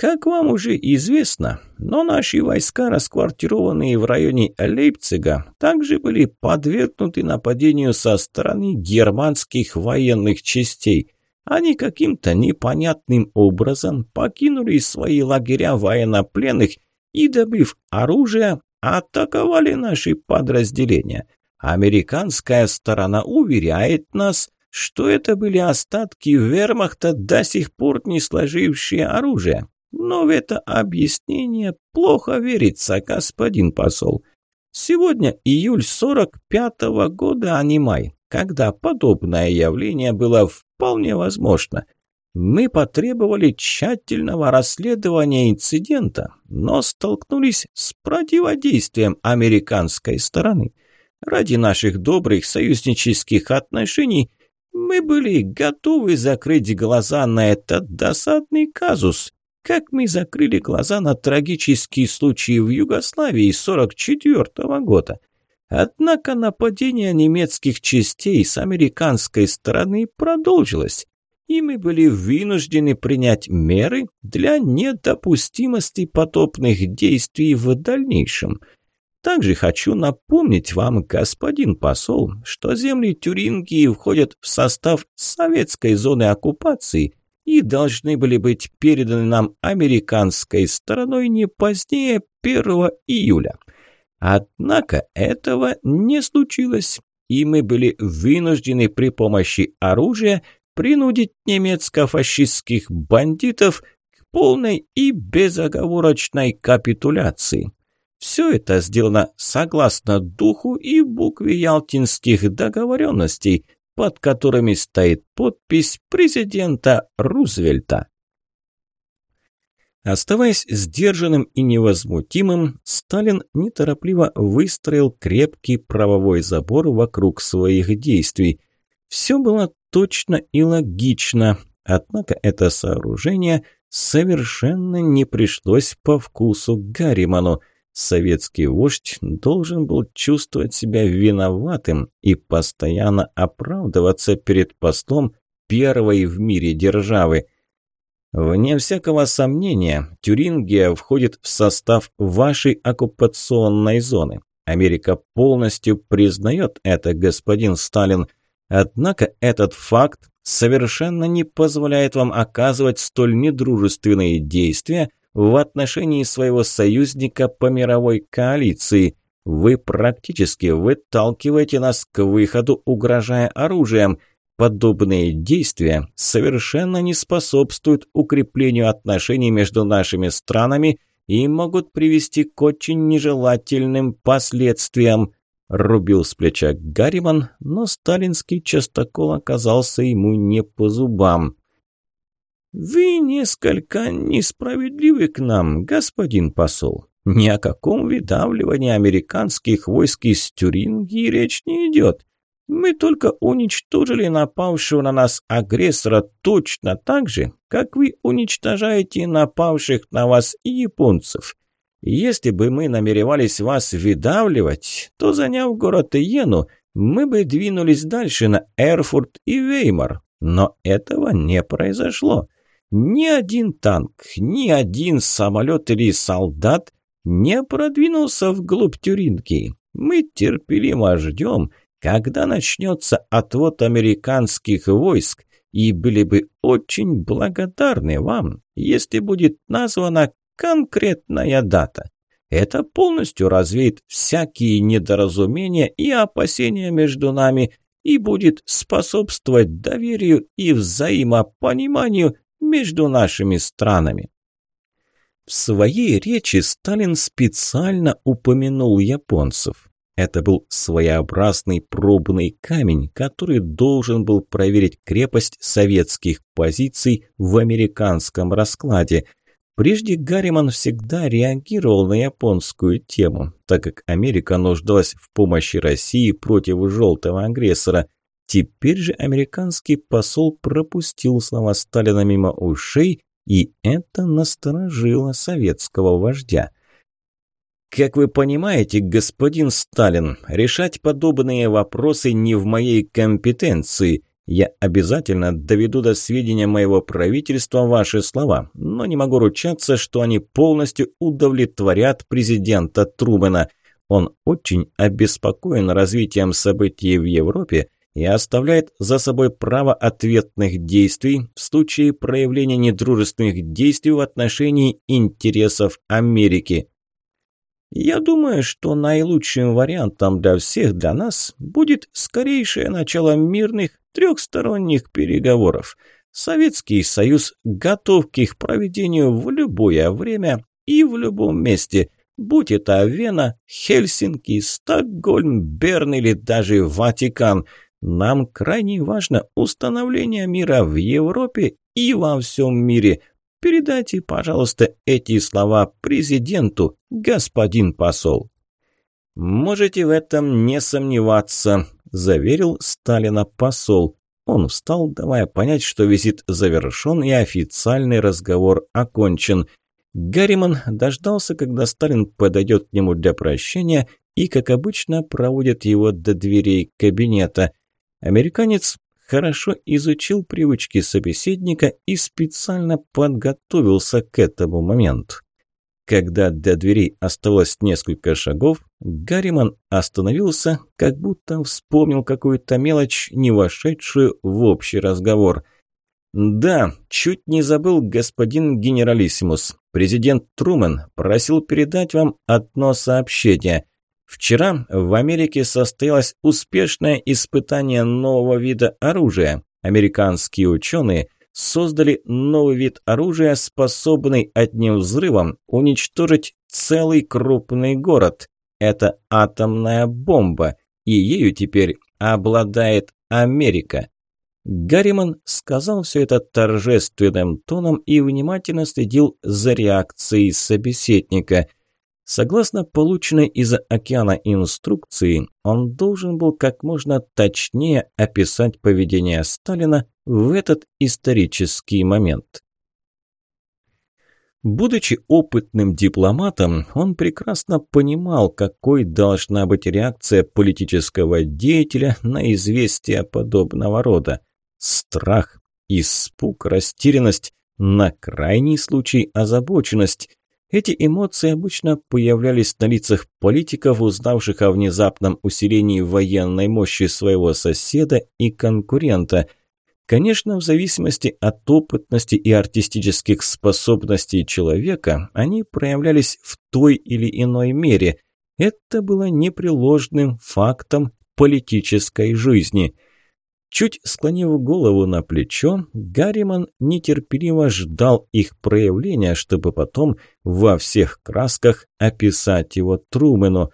Как вам уже известно, но наши войска, расквартированные в районе Лейпцига, также были подвергнуты нападению со стороны германских военных частей. Они каким-то непонятным образом покинули свои лагеря военнопленных и, добыв оружие, атаковали наши подразделения. Американская сторона уверяет нас, что это были остатки вермахта, до сих пор не сложившие оружие. Но в это объяснение плохо верится, господин посол. Сегодня июль 45-го года, а не май, когда подобное явление было вполне возможно. Мы потребовали тщательного расследования инцидента, но столкнулись с противодействием американской стороны. Ради наших добрых союзнических отношений мы были готовы закрыть глаза на этот досадный казус, как мы закрыли глаза на трагический случай в Югославии 44 -го года. Однако нападение немецких частей с американской стороны продолжилось, и мы были вынуждены принять меры для недопустимости потопных действий в дальнейшем. Также хочу напомнить вам, господин посол, что земли Тюрингии входят в состав советской зоны оккупации – и должны были быть переданы нам американской стороной не позднее 1 июля. Однако этого не случилось, и мы были вынуждены при помощи оружия принудить немецко-фашистских бандитов к полной и безоговорочной капитуляции. Все это сделано согласно духу и букве ялтинских договоренностей – под которыми стоит подпись президента Рузвельта. Оставаясь сдержанным и невозмутимым, Сталин неторопливо выстроил крепкий правовой забор вокруг своих действий. Все было точно и логично, однако это сооружение совершенно не пришлось по вкусу Гарриману – Советский вождь должен был чувствовать себя виноватым и постоянно оправдываться перед постом первой в мире державы. Вне всякого сомнения, Тюрингия входит в состав вашей оккупационной зоны. Америка полностью признает это, господин Сталин. Однако этот факт совершенно не позволяет вам оказывать столь недружественные действия – в отношении своего союзника по мировой коалиции. Вы практически выталкиваете нас к выходу, угрожая оружием. Подобные действия совершенно не способствуют укреплению отношений между нашими странами и могут привести к очень нежелательным последствиям. Рубил с плеча Гарриман, но сталинский частокол оказался ему не по зубам. Вы несколько несправедливы к нам, господин посол. Ни о каком выдавливании американских войск из Тюрингии речь не идет. Мы только уничтожили напавшего на нас агрессора точно так же, как вы уничтожаете напавших на вас японцев. Если бы мы намеревались вас выдавливать, то, заняв город Иену, мы бы двинулись дальше на Эрфурт и Веймар. Но этого не произошло. Ни один танк, ни один самолет или солдат не продвинулся вглубь Тюринки. Мы терпеливо ждем, когда начнется отвод американских войск, и были бы очень благодарны вам, если будет названа конкретная дата. Это полностью развеет всякие недоразумения и опасения между нами и будет способствовать доверию и взаимопониманию между нашими странами. В своей речи Сталин специально упомянул японцев. Это был своеобразный пробный камень, который должен был проверить крепость советских позиций в американском раскладе. Прежде Гарриман всегда реагировал на японскую тему, так как Америка нуждалась в помощи России против желтого агрессора – Теперь же американский посол пропустил слова Сталина мимо ушей, и это насторожило советского вождя. «Как вы понимаете, господин Сталин, решать подобные вопросы не в моей компетенции. Я обязательно доведу до сведения моего правительства ваши слова, но не могу ручаться, что они полностью удовлетворят президента Трубена. Он очень обеспокоен развитием событий в Европе» и оставляет за собой право ответных действий в случае проявления недружественных действий в отношении интересов Америки. Я думаю, что наилучшим вариантом для всех для нас будет скорейшее начало мирных трехсторонних переговоров. Советский Союз готов к их проведению в любое время и в любом месте – будь это Вена, Хельсинки, Стокгольм, Берн или даже Ватикан – нам крайне важно установление мира в Европе и во всем мире. Передайте, пожалуйста, эти слова президенту, господин посол». «Можете в этом не сомневаться», – заверил Сталина посол. Он встал, давая понять, что визит завершен и официальный разговор окончен. Гарриман дождался, когда Сталин подойдет к нему для прощения и, как обычно, проводит его до дверей кабинета. Американец хорошо изучил привычки собеседника и специально подготовился к этому моменту. Когда до дверей осталось несколько шагов, Гарриман остановился, как будто вспомнил какую-то мелочь, не вошедшую в общий разговор. «Да, чуть не забыл господин генералиссимус. Президент Трумэн просил передать вам одно сообщение. Вчера в Америке состоялось успешное испытание нового вида оружия. Американские ученые создали новый вид оружия, способный одним взрывом уничтожить целый крупный город. Это атомная бомба, и ею теперь обладает Америка. Гарриман сказал все это торжественным тоном и внимательно следил за реакцией собеседника – Согласно полученной из океана инструкции, он должен был как можно точнее описать поведение Сталина в этот исторический момент. Будучи опытным дипломатом, он прекрасно понимал, какой должна быть реакция политического деятеля на известия подобного рода. Страх, испуг, растерянность, на крайний случай озабоченность, эти эмоции обычно появлялись на лицах политиков, узнавших о внезапном усилении военной мощи своего соседа и конкурента. Конечно, в зависимости от опытности и артистических способностей человека, они проявлялись в той или иной мере. Это было непреложным фактом политической жизни – Чуть склонив голову на плечо, Гарриман нетерпеливо ждал их проявления, чтобы потом во всех красках описать его Трумену.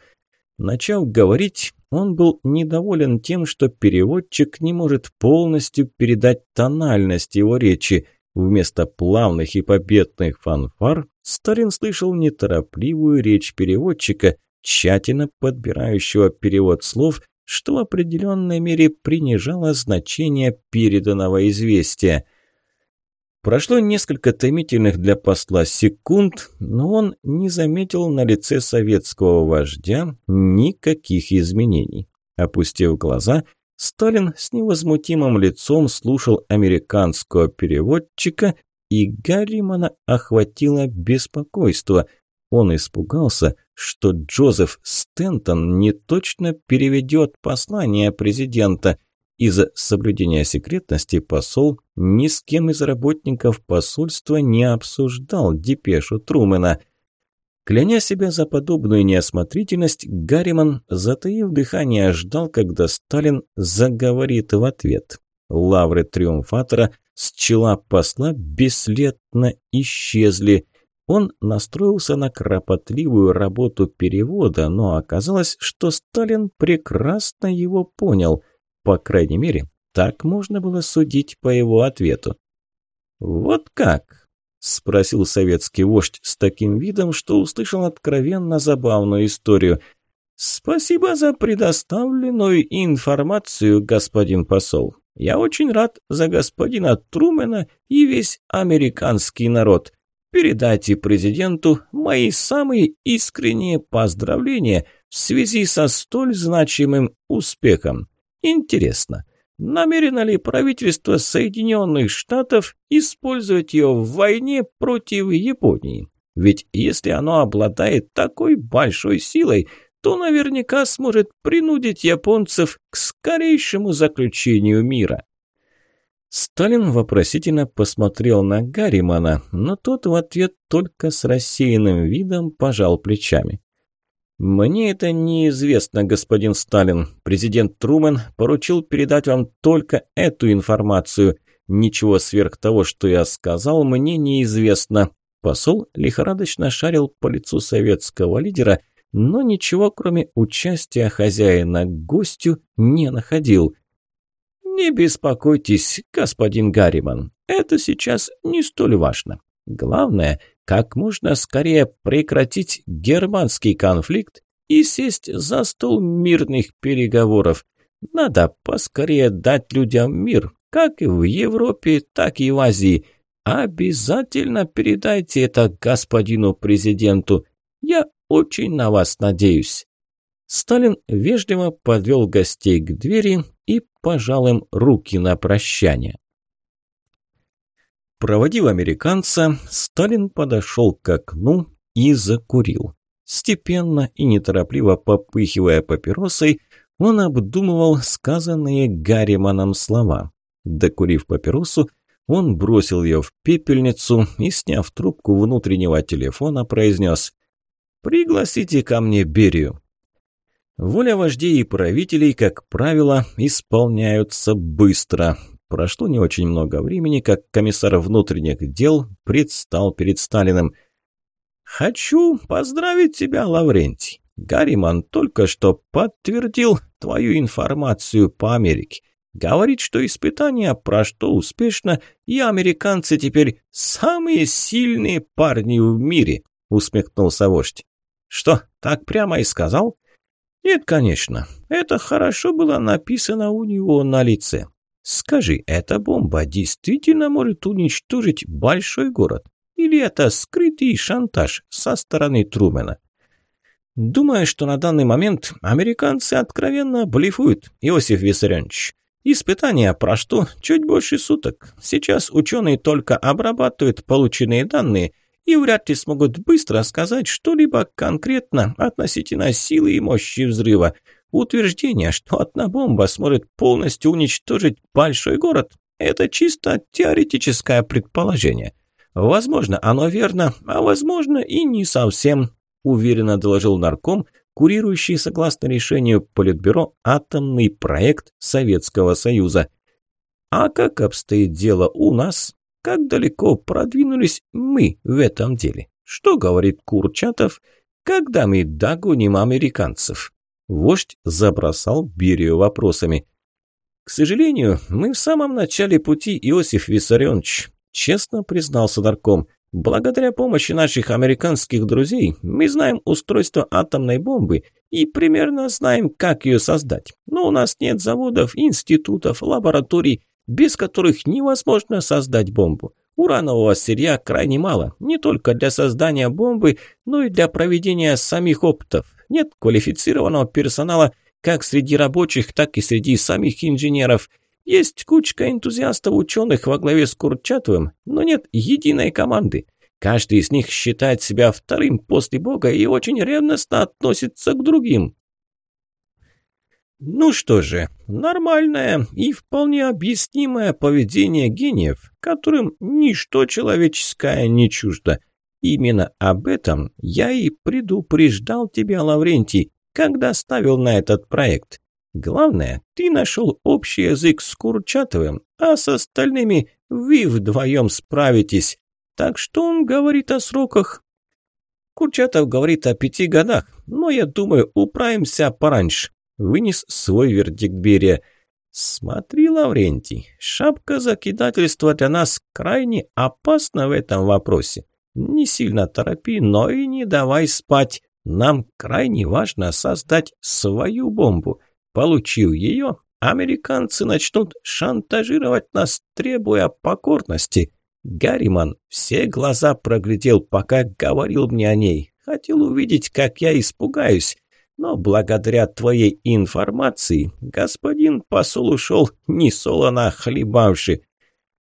Начав говорить, он был недоволен тем, что переводчик не может полностью передать тональность его речи. Вместо плавных и победных фанфар Старин слышал неторопливую речь переводчика, тщательно подбирающего перевод слов – что в определенной мере принижало значение переданного известия. Прошло несколько томительных для посла секунд, но он не заметил на лице советского вождя никаких изменений. Опустив глаза, Сталин с невозмутимым лицом слушал американского переводчика, и Гарримана охватило беспокойство – он испугался, что Джозеф Стентон не точно переведет послание президента. Из-за соблюдения секретности посол ни с кем из работников посольства не обсуждал депешу Трумэна. Кляня себя за подобную неосмотрительность, Гарриман, затаив дыхание, ждал, когда Сталин заговорит в ответ. Лавры триумфатора с чела посла бесследно исчезли – он настроился на кропотливую работу перевода, но оказалось, что Сталин прекрасно его понял. По крайней мере, так можно было судить по его ответу. «Вот как?» – спросил советский вождь с таким видом, что услышал откровенно забавную историю. «Спасибо за предоставленную информацию, господин посол. Я очень рад за господина Трумена и весь американский народ» передайте президенту мои самые искренние поздравления в связи со столь значимым успехом. Интересно, намерено ли правительство Соединенных Штатов использовать ее в войне против Японии? Ведь если оно обладает такой большой силой, то наверняка сможет принудить японцев к скорейшему заключению мира. Сталин вопросительно посмотрел на Гарримана, но тот в ответ только с рассеянным видом пожал плечами. «Мне это неизвестно, господин Сталин. Президент Трумэн поручил передать вам только эту информацию. Ничего сверх того, что я сказал, мне неизвестно». Посол лихорадочно шарил по лицу советского лидера, но ничего, кроме участия хозяина к гостю, не находил – не беспокойтесь, господин Гарриман, это сейчас не столь важно. Главное, как можно скорее прекратить германский конфликт и сесть за стол мирных переговоров. Надо поскорее дать людям мир, как и в Европе, так и в Азии. Обязательно передайте это господину президенту. Я очень на вас надеюсь». Сталин вежливо подвел гостей к двери и пожал им руки на прощание. Проводив американца, Сталин подошел к окну и закурил. Степенно и неторопливо попыхивая папиросой, он обдумывал сказанные Гарриманом слова. Докурив папиросу, он бросил ее в пепельницу и, сняв трубку внутреннего телефона, произнес «Пригласите ко мне Берию». Воля вождей и правителей, как правило, исполняются быстро. Прошло не очень много времени, как комиссар внутренних дел предстал перед Сталиным. «Хочу поздравить тебя, Лаврентий. Гарриман только что подтвердил твою информацию по Америке. Говорит, что испытание прошло успешно, и американцы теперь самые сильные парни в мире», — усмехнулся вождь. «Что, так прямо и сказал?» Нет, конечно. Это хорошо было написано у него на лице. Скажи, эта бомба действительно может уничтожить большой город? Или это скрытый шантаж со стороны Трумена? Думаю, что на данный момент американцы откровенно блефуют, Иосиф Виссарионович. Испытание прошло чуть больше суток. Сейчас ученые только обрабатывают полученные данные – и вряд ли смогут быстро сказать что-либо конкретно относительно силы и мощи взрыва. Утверждение, что одна бомба сможет полностью уничтожить большой город, это чисто теоретическое предположение. Возможно, оно верно, а возможно и не совсем, уверенно доложил нарком, курирующий, согласно решению Политбюро, атомный проект Советского Союза. А как обстоит дело у нас? как далеко продвинулись мы в этом деле. Что говорит Курчатов, когда мы догоним американцев?» Вождь забросал Берию вопросами. «К сожалению, мы в самом начале пути, Иосиф Виссарионович», – честно признался нарком. «Благодаря помощи наших американских друзей мы знаем устройство атомной бомбы и примерно знаем, как ее создать. Но у нас нет заводов, институтов, лабораторий, без которых невозможно создать бомбу. Уранового сырья крайне мало, не только для создания бомбы, но и для проведения самих опытов. Нет квалифицированного персонала как среди рабочих, так и среди самих инженеров. Есть кучка энтузиастов-ученых во главе с Курчатовым, но нет единой команды. Каждый из них считает себя вторым после Бога и очень ревностно относится к другим. Ну что же, нормальное и вполне объяснимое поведение гениев, которым ничто человеческое не чуждо. Именно об этом я и предупреждал тебя, Лаврентий, когда ставил на этот проект. Главное, ты нашел общий язык с Курчатовым, а с остальными вы вдвоем справитесь. Так что он говорит о сроках. Курчатов говорит о пяти годах, но я думаю, управимся пораньше вынес свой вердикт Берия. «Смотри, Лаврентий, шапка закидательства для нас крайне опасна в этом вопросе. Не сильно торопи, но и не давай спать. Нам крайне важно создать свою бомбу. Получив ее, американцы начнут шантажировать нас, требуя покорности. Гарриман все глаза проглядел, пока говорил мне о ней. Хотел увидеть, как я испугаюсь. Но благодаря твоей информации господин посол ушел несолоно хлебавши,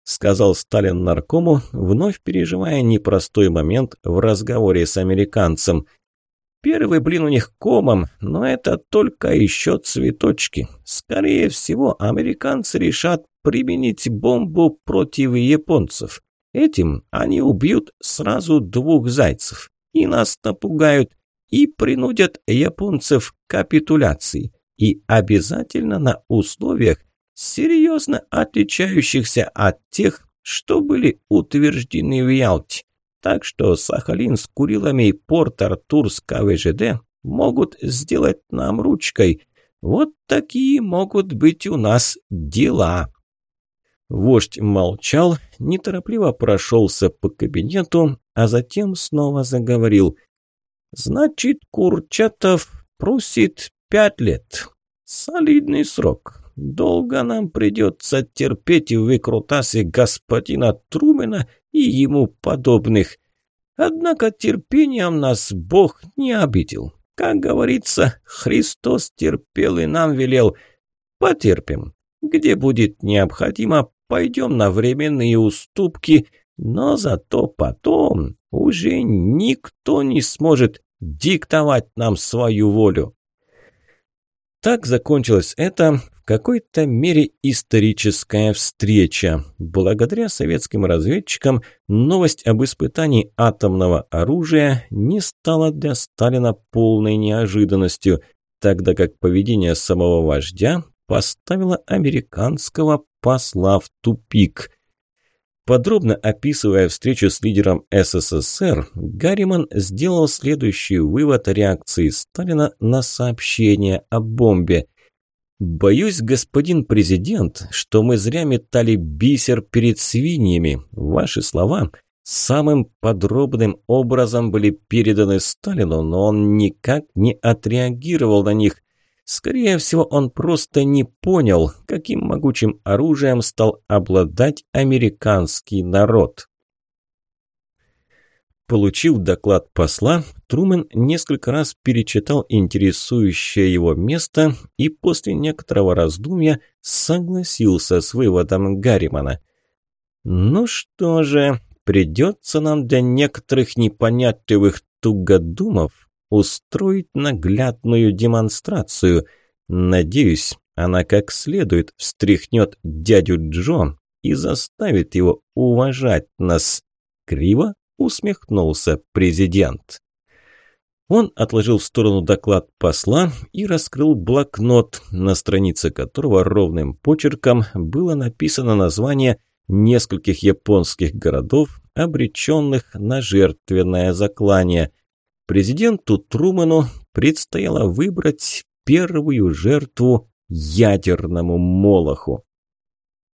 сказал Сталин наркому, вновь переживая непростой момент в разговоре с американцем. Первый блин у них комом, но это только еще цветочки. Скорее всего, американцы решат применить бомбу против японцев. Этим они убьют сразу двух зайцев и нас напугают, и принудят японцев к капитуляции. И обязательно на условиях, серьезно отличающихся от тех, что были утверждены в Ялте. Так что Сахалин с Курилами и Порт-Артур с КВЖД могут сделать нам ручкой. Вот такие могут быть у нас дела. Вождь молчал, неторопливо прошелся по кабинету, а затем снова заговорил – Значит, Курчатов просит пять лет. Солидный срок. Долго нам придется терпеть выкрутасы господина Трумена и ему подобных. Однако терпением нас Бог не обидел. Как говорится, Христос терпел и нам велел. Потерпим. Где будет необходимо, пойдем на временные уступки, но зато потом уже никто не сможет диктовать нам свою волю. Так закончилась эта в какой-то мере историческая встреча. Благодаря советским разведчикам новость об испытании атомного оружия не стала для Сталина полной неожиданностью, тогда как поведение самого вождя поставило американского посла в тупик. Подробно описывая встречу с лидером СССР, Гарриман сделал следующий вывод о реакции Сталина на сообщение о бомбе. «Боюсь, господин президент, что мы зря метали бисер перед свиньями. Ваши слова самым подробным образом были переданы Сталину, но он никак не отреагировал на них. Скорее всего, он просто не понял, каким могучим оружием стал обладать американский народ. Получив доклад посла, Трумен несколько раз перечитал интересующее его место и после некоторого раздумья согласился с выводом Гарримана. «Ну что же, придется нам для некоторых непонятливых тугодумов устроить наглядную демонстрацию. Надеюсь, она как следует встряхнет дядю Джо и заставит его уважать нас. Криво усмехнулся президент. Он отложил в сторону доклад посла и раскрыл блокнот, на странице которого ровным почерком было написано название нескольких японских городов, обреченных на жертвенное заклание – Президенту Труману предстояло выбрать первую жертву ядерному молоху.